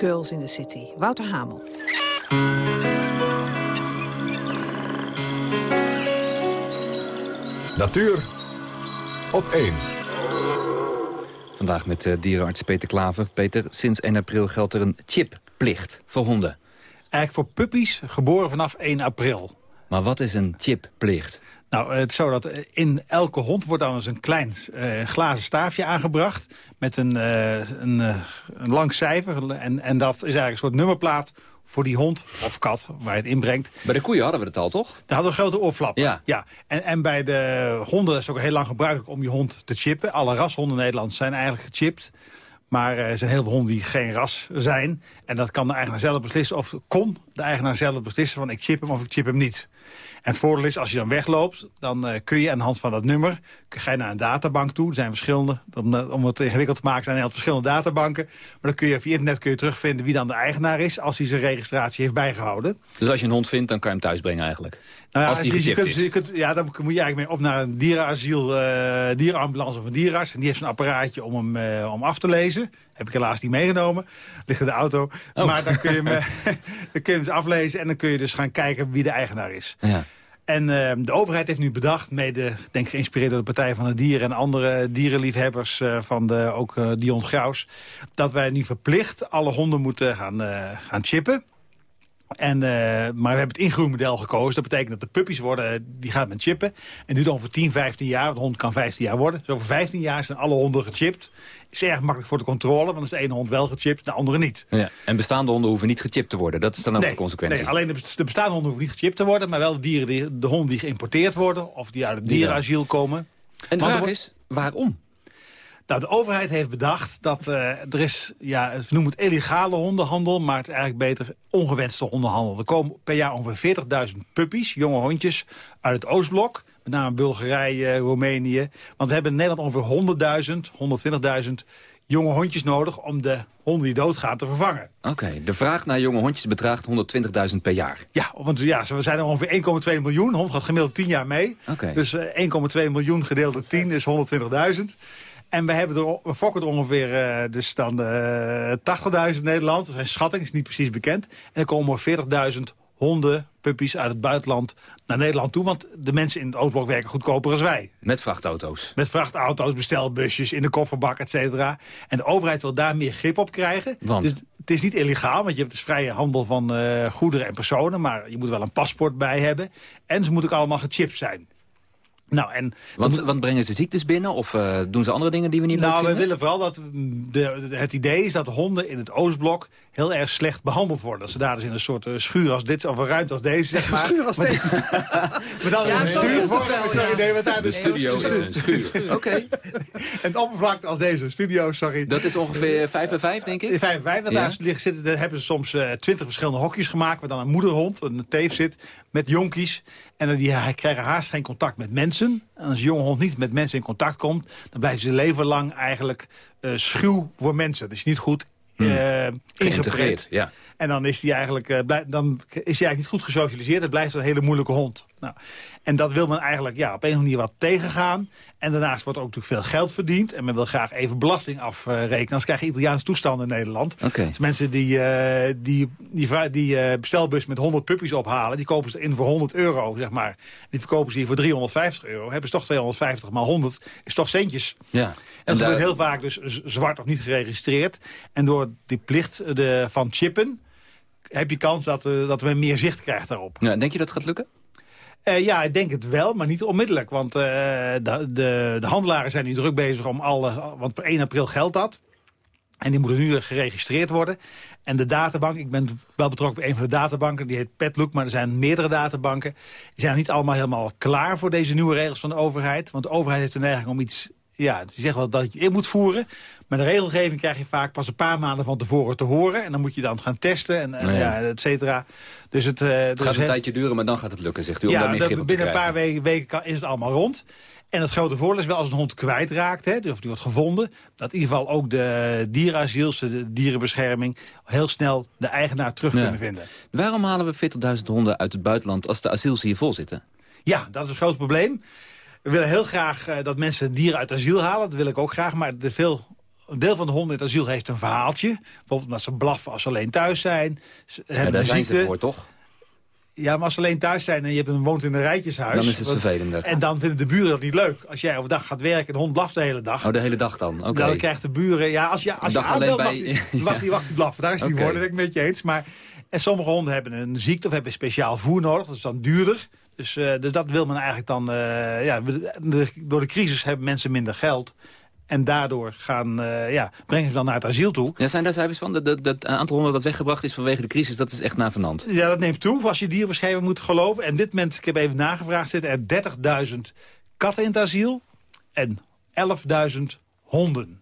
Girls in the City. Wouter Hamel. Natuur op 1. Vandaag met uh, dierenarts Peter Klaver. Peter, sinds 1 april geldt er een chipplicht voor honden. Eigenlijk voor puppies, geboren vanaf 1 april. Maar wat is een chipplicht? Nou, het is zo dat in elke hond wordt dan eens een klein uh, glazen staafje aangebracht... met een, uh, een, een lang cijfer. En, en dat is eigenlijk een soort nummerplaat voor die hond of kat waar je het inbrengt. Bij de koeien hadden we het al, toch? Daar hadden we grote oorflappen. Ja. ja. En, en bij de honden is het ook heel lang gebruikelijk om je hond te chippen. Alle rashonden in Nederland zijn eigenlijk gechipt. Maar er zijn heel veel honden die geen ras zijn. En dat kan de eigenaar zelf beslissen. Of kon de eigenaar zelf beslissen van ik chip hem of ik chip hem niet. En het voordeel is, als je dan wegloopt, dan uh, kun je aan de hand van dat nummer... ga je naar een databank toe. Er zijn verschillende, om, om het ingewikkeld te maken, zijn er heel verschillende databanken. Maar dan kun je via internet kun je terugvinden wie dan de eigenaar is... als hij zijn registratie heeft bijgehouden. Dus als je een hond vindt, dan kan je hem thuis brengen eigenlijk? Nou ja, als die je, je kunt, is. je kunt, ja, dan moet je eigenlijk mee of naar een dierenasiel, uh, dierenambulance of een dierenarts. En die heeft een apparaatje om hem uh, om af te lezen. Heb ik helaas niet meegenomen. [LAUGHS] Ligt in de auto. Oh. Maar dan kun, je hem, [LAUGHS] [LAUGHS] dan kun je hem eens aflezen en dan kun je dus gaan kijken wie de eigenaar is. Ja. En uh, de overheid heeft nu bedacht, mede denk geïnspireerd door de Partij van de Dieren... en andere dierenliefhebbers uh, van de, ook uh, Dion Graus... dat wij nu verplicht alle honden moeten gaan, gaan chippen. En, maar we hebben het ingroeimodel gekozen. Dat betekent dat de puppies worden, die gaat men chippen. En duurt ongeveer 10, 15 jaar. Want de hond kan 15 jaar worden. Dus over 15 jaar zijn alle honden gechipt. Is erg makkelijk voor de controle, want is de ene hond wel gechipt, de andere niet. Ja. En bestaande honden hoeven niet gechipt te worden. Dat is dan ook nee, de consequentie. Nee, alleen de, de bestaande honden hoeven niet gechipt te worden. Maar wel de, dieren die, de honden die geïmporteerd worden. Of die uit het dierenasiel komen. En de vraag is, waarom? Nou, de overheid heeft bedacht dat uh, er is, ja, we noemen het illegale hondenhandel, maar het is eigenlijk beter ongewenste hondenhandel. Er komen per jaar ongeveer 40.000 puppies, jonge hondjes, uit het Oostblok. Met name Bulgarije, Roemenië. Want we hebben in Nederland ongeveer 100.000, 120.000 jonge hondjes nodig om de honden die doodgaan te vervangen. Oké, okay, de vraag naar jonge hondjes bedraagt 120.000 per jaar. Ja, want ja, we zijn er ongeveer 1,2 miljoen. Hond gaat gemiddeld 10 jaar mee. Okay. Dus uh, 1,2 miljoen gedeeld door 10 is 120.000. En we, hebben er, we fokken er ongeveer uh, dus dan uh, 80.000 in Nederland. Dat een schatting, is niet precies bekend. En er komen er 40.000 honden, puppies uit het buitenland naar Nederland toe. Want de mensen in het Oostblok werken goedkoper als wij. Met vrachtauto's. Met vrachtauto's, bestelbusjes, in de kofferbak, et cetera. En de overheid wil daar meer grip op krijgen. Want? Dus het is niet illegaal, want je hebt dus vrije handel van uh, goederen en personen. Maar je moet wel een paspoort bij hebben. En ze moeten ook allemaal gechipt zijn. Nou, en want, want brengen ze ziektes binnen of uh, doen ze andere dingen die we niet Nou, we willen vooral dat... De, de, het idee is dat de honden in het Oostblok heel erg slecht behandeld worden. Dat ze daar dus in een soort uh, schuur als dit, of een ruimte als deze, zeg maar. schuur als maar, deze? [LAUGHS] maar dan ja, een schuur voor, sorry, nee, wat daar de studio is een schuur. Oké. [LAUGHS] Okay. en oppervlakte als deze studio, sorry. Dat is ongeveer 5 bij 5, denk ik? 5 bij 5, want ja. daar liggen, zitten, daar hebben ze soms uh, 20 verschillende hokjes gemaakt... waar dan een moederhond, een teef zit, met jonkies. En die krijgen haast geen contact met mensen. En als een jonge hond niet met mensen in contact komt... dan blijven ze leven lang eigenlijk uh, schuw voor mensen. Dus niet goed uh, ingepreid. Ja. En dan is hij eigenlijk, uh, blij, dan is hij eigenlijk niet goed gesocialiseerd. Het blijft een hele moeilijke hond. Nou, en dat wil men eigenlijk ja, op een of andere manier wat tegengaan. En daarnaast wordt ook natuurlijk veel geld verdiend. En men wil graag even belasting afrekenen. Anders krijg je Italiaanse toestanden in Nederland. Okay. Dus mensen die, uh, die, die, die uh, bestelbus met 100 puppies ophalen... die kopen ze in voor 100 euro, zeg maar. Die verkopen ze hier voor 350 euro. Hebben ze toch 250 maar 100 is toch centjes. Ja. En, en dat wordt heel vaak dus zwart of niet geregistreerd. En door die plicht de, van chippen heb je kans dat, uh, dat men meer zicht krijgt daarop. Ja, denk je dat het gaat lukken? Uh, ja, ik denk het wel, maar niet onmiddellijk. Want uh, de, de, de, handelaren zijn nu druk bezig om alle... Want per 1 april geldt dat. En die moeten nu geregistreerd worden. En de databank, ik ben wel betrokken bij een van de databanken... die heet Petlook, maar er zijn meerdere databanken. Die zijn niet allemaal helemaal klaar voor deze nieuwe regels van de overheid. Want de overheid heeft de neiging om iets... Ja, die zegt wel dat je in moet voeren. Maar de regelgeving krijg je vaak pas een paar maanden van tevoren te horen. En dan moet je dan gaan testen en, en Nee. ja, et cetera. Dus het, uh, Het gaat een tijdje duren, maar dan gaat het lukken, zegt u, om daar ja, meer dat- grip op te binnen een paar weken, weken kan- is het allemaal rond. En het grote voordeel is wel als een hond kwijtraakt, hè, of die wordt gevonden... dat in ieder geval ook de dierenasiels, de dierenbescherming... heel snel de eigenaar terug Ja. kunnen vinden. Waarom halen we 40.000 honden uit het buitenland als de asiels hier vol zitten? Ja, dat is een groot probleem. We willen heel graag eh, dat mensen dieren uit asiel halen. Dat wil ik ook graag, maar de veel een deel van de honden in het asiel heeft een verhaaltje. Bijvoorbeeld omdat ze blaffen als ze alleen thuis zijn. Ze Ja, hebben daar zijn ze ziekte. voor, toch? Ja, maar als ze alleen thuis zijn en je hebt een, woont in een rijtjeshuis... Dan is het vervelender. En dan vinden de buren dat niet leuk. Als jij overdag gaat werken en de hond blaft de hele dag... Oh, de hele dag dan? Oké. Dan krijgt de buren... Ja, als je, als je aanbelt, bij- mag die, wacht, die, wacht die blaffen. Daar is die Oké. voor, dat ik met je eens. Maar, en sommige honden hebben een ziekte of hebben speciaal voer nodig. Dat is dan duurder. Dus, eh, dus dat wil men eigenlijk dan... eh, ja, de- door de crisis hebben mensen minder geld. En daardoor gaan, eh, ja, brengen ze dan naar het asiel toe. Ja, zijn daar cijfers van? Dat, dat, dat aantal honden dat weggebracht is vanwege de crisis, dat is echt navenant. Ja, dat neemt toe, als je dierenbescherming moet geloven. En dit moment, ik heb even nagevraagd, zitten er 30.000 katten in het asiel en 11.000 honden.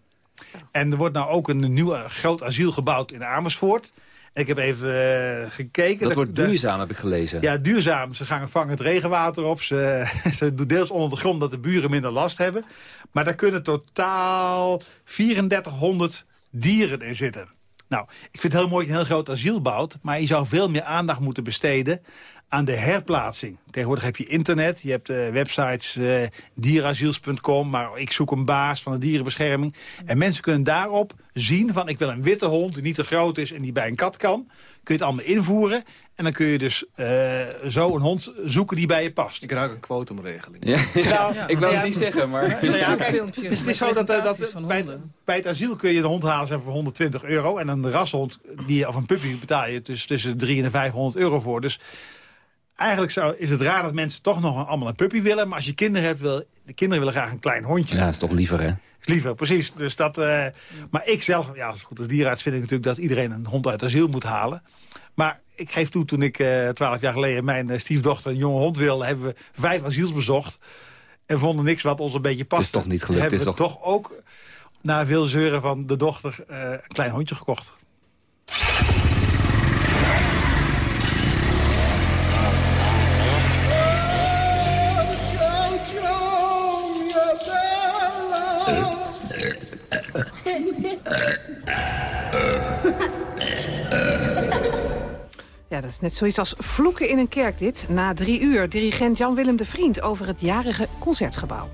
En er wordt nou ook een nieuw groot asiel gebouwd in Amersfoort. Ik heb even eh, gekeken. Dat wordt de- duurzaam, heb ik gelezen. Ja, duurzaam. Ze gaan vangen het regenwater op. Ze, [LAUGHS] ze doen deels onder de grond dat de buren minder last hebben. Maar daar kunnen totaal 3400 dieren in zitten. Nou, ik vind het heel mooi dat je een heel groot asiel bouwt. Maar je zou veel meer aandacht moeten besteden aan de herplaatsing. Tegenwoordig heb je internet, je hebt eh, websites eh dierasiels.com... maar ik zoek een baas van de dierenbescherming. En mensen kunnen daarop zien van... ik wil een witte hond die niet te groot is en die bij een kat kan. Kun je het allemaal invoeren. En dan kun je dus eh, zo een hond zoeken die bij je past. Ik ruik een kwotumregeling. Ja, [LAUGHS] Nou, ik ja, het niet zeggen, maar... Nou ja, kijk, Filmpjes het is, het zo dat, bij, honden. bij het asiel kun je de hond halen zijn voor 120 euro. En een rashond die, of een puppy betaal je dus tussen 300 en 500 euro voor. Dus eigenlijk zou, is het raar dat mensen toch nog allemaal een puppy willen. Maar als je kinderen hebt, wil, de kinderen willen graag een klein hondje. Ja, is toch liever, hè? Is liever, precies. Dus dat, eh, maar ik zelf, ja, als, goed, als dierenarts vind ik natuurlijk dat iedereen een hond uit asiel moet halen. Maar ik geef toe, toen ik eh, twaalf jaar geleden mijn eh, stiefdochter een jonge hond wilde... hebben we vijf asiels bezocht en vonden niks wat ons een beetje past. toch niet gelukt, Hebben het we is toch- toch ook, na veel zeuren van de dochter, een klein hondje gekocht. Dat is net zoiets als vloeken in een kerk dit. Na drie uur dirigent Jan-Willem de Vriend over het jarige Concertgebouw.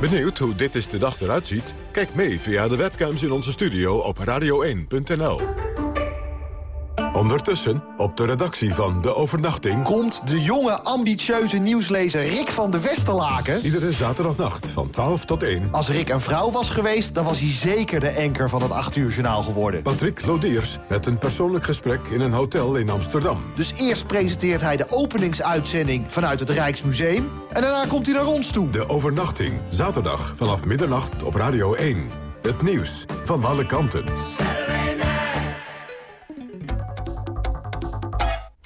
Benieuwd hoe dit is de dag eruit ziet? Kijk mee via de webcams in onze studio op radio1.nl. Ondertussen, op de redactie van De Overnachting... Komt de jonge, ambitieuze nieuwslezer Rick van de Westerlaken... Iedere zaterdagnacht van 12 tot 1... Als Rick een vrouw was geweest, dan was hij zeker de anker van het 8 uur journaal geworden. Patrick Lodiers met een persoonlijk gesprek in een hotel in Amsterdam. Dus eerst presenteert hij de openingsuitzending vanuit het Rijksmuseum... en daarna komt hij naar ons toe. De Overnachting, zaterdag vanaf middernacht op Radio 1. Het nieuws van alle kanten.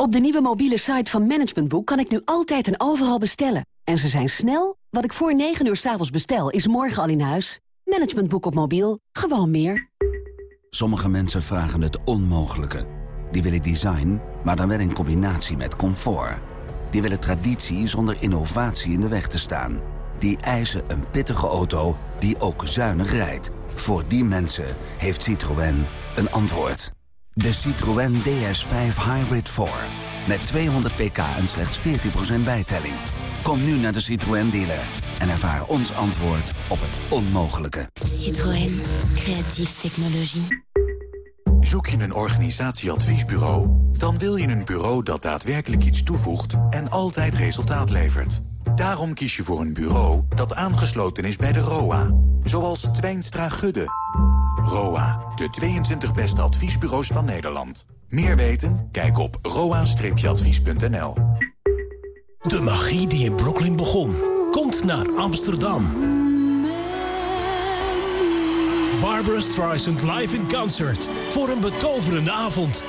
Op de nieuwe mobiele site van Management Boek kan ik nu altijd en overal bestellen. En ze zijn snel. Wat ik voor 9 uur 's avonds bestel, is morgen al in huis. Management Boek op mobiel. Gewoon meer. Sommige mensen vragen het onmogelijke. Die willen design, maar dan wel in combinatie met comfort. Die willen traditie zonder innovatie in de weg te staan. Die eisen een pittige auto die ook zuinig rijdt. Voor die mensen heeft Citroën een antwoord. De Citroën DS5 Hybrid 4. Met 200 pk en slechts 14% bijtelling. Kom nu naar de Citroën dealer en ervaar ons antwoord op het onmogelijke. Citroën. Creatieve technologie. Zoek je een organisatieadviesbureau? Dan wil je een bureau dat daadwerkelijk iets toevoegt en altijd resultaat levert. Daarom kies je voor een bureau dat aangesloten is bij de ROA. Zoals Twijnstra Gudde. ROA, de 22 beste adviesbureaus van Nederland. Meer weten? Kijk op roa-advies.nl. De magie die in Brooklyn begon, komt naar Amsterdam. Barbara Streisand live in concert voor een betoverende avond.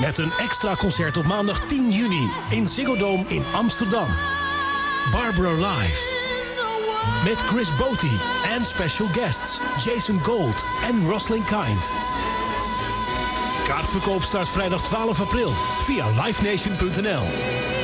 Met een extra concert op maandag 10 juni in Ziggo Dome in Amsterdam. Barbara live. Met Chris Botti en special guests Jason Gold en Roslyn Kind. Kaartverkoop start vrijdag 12 april via livenation.nl.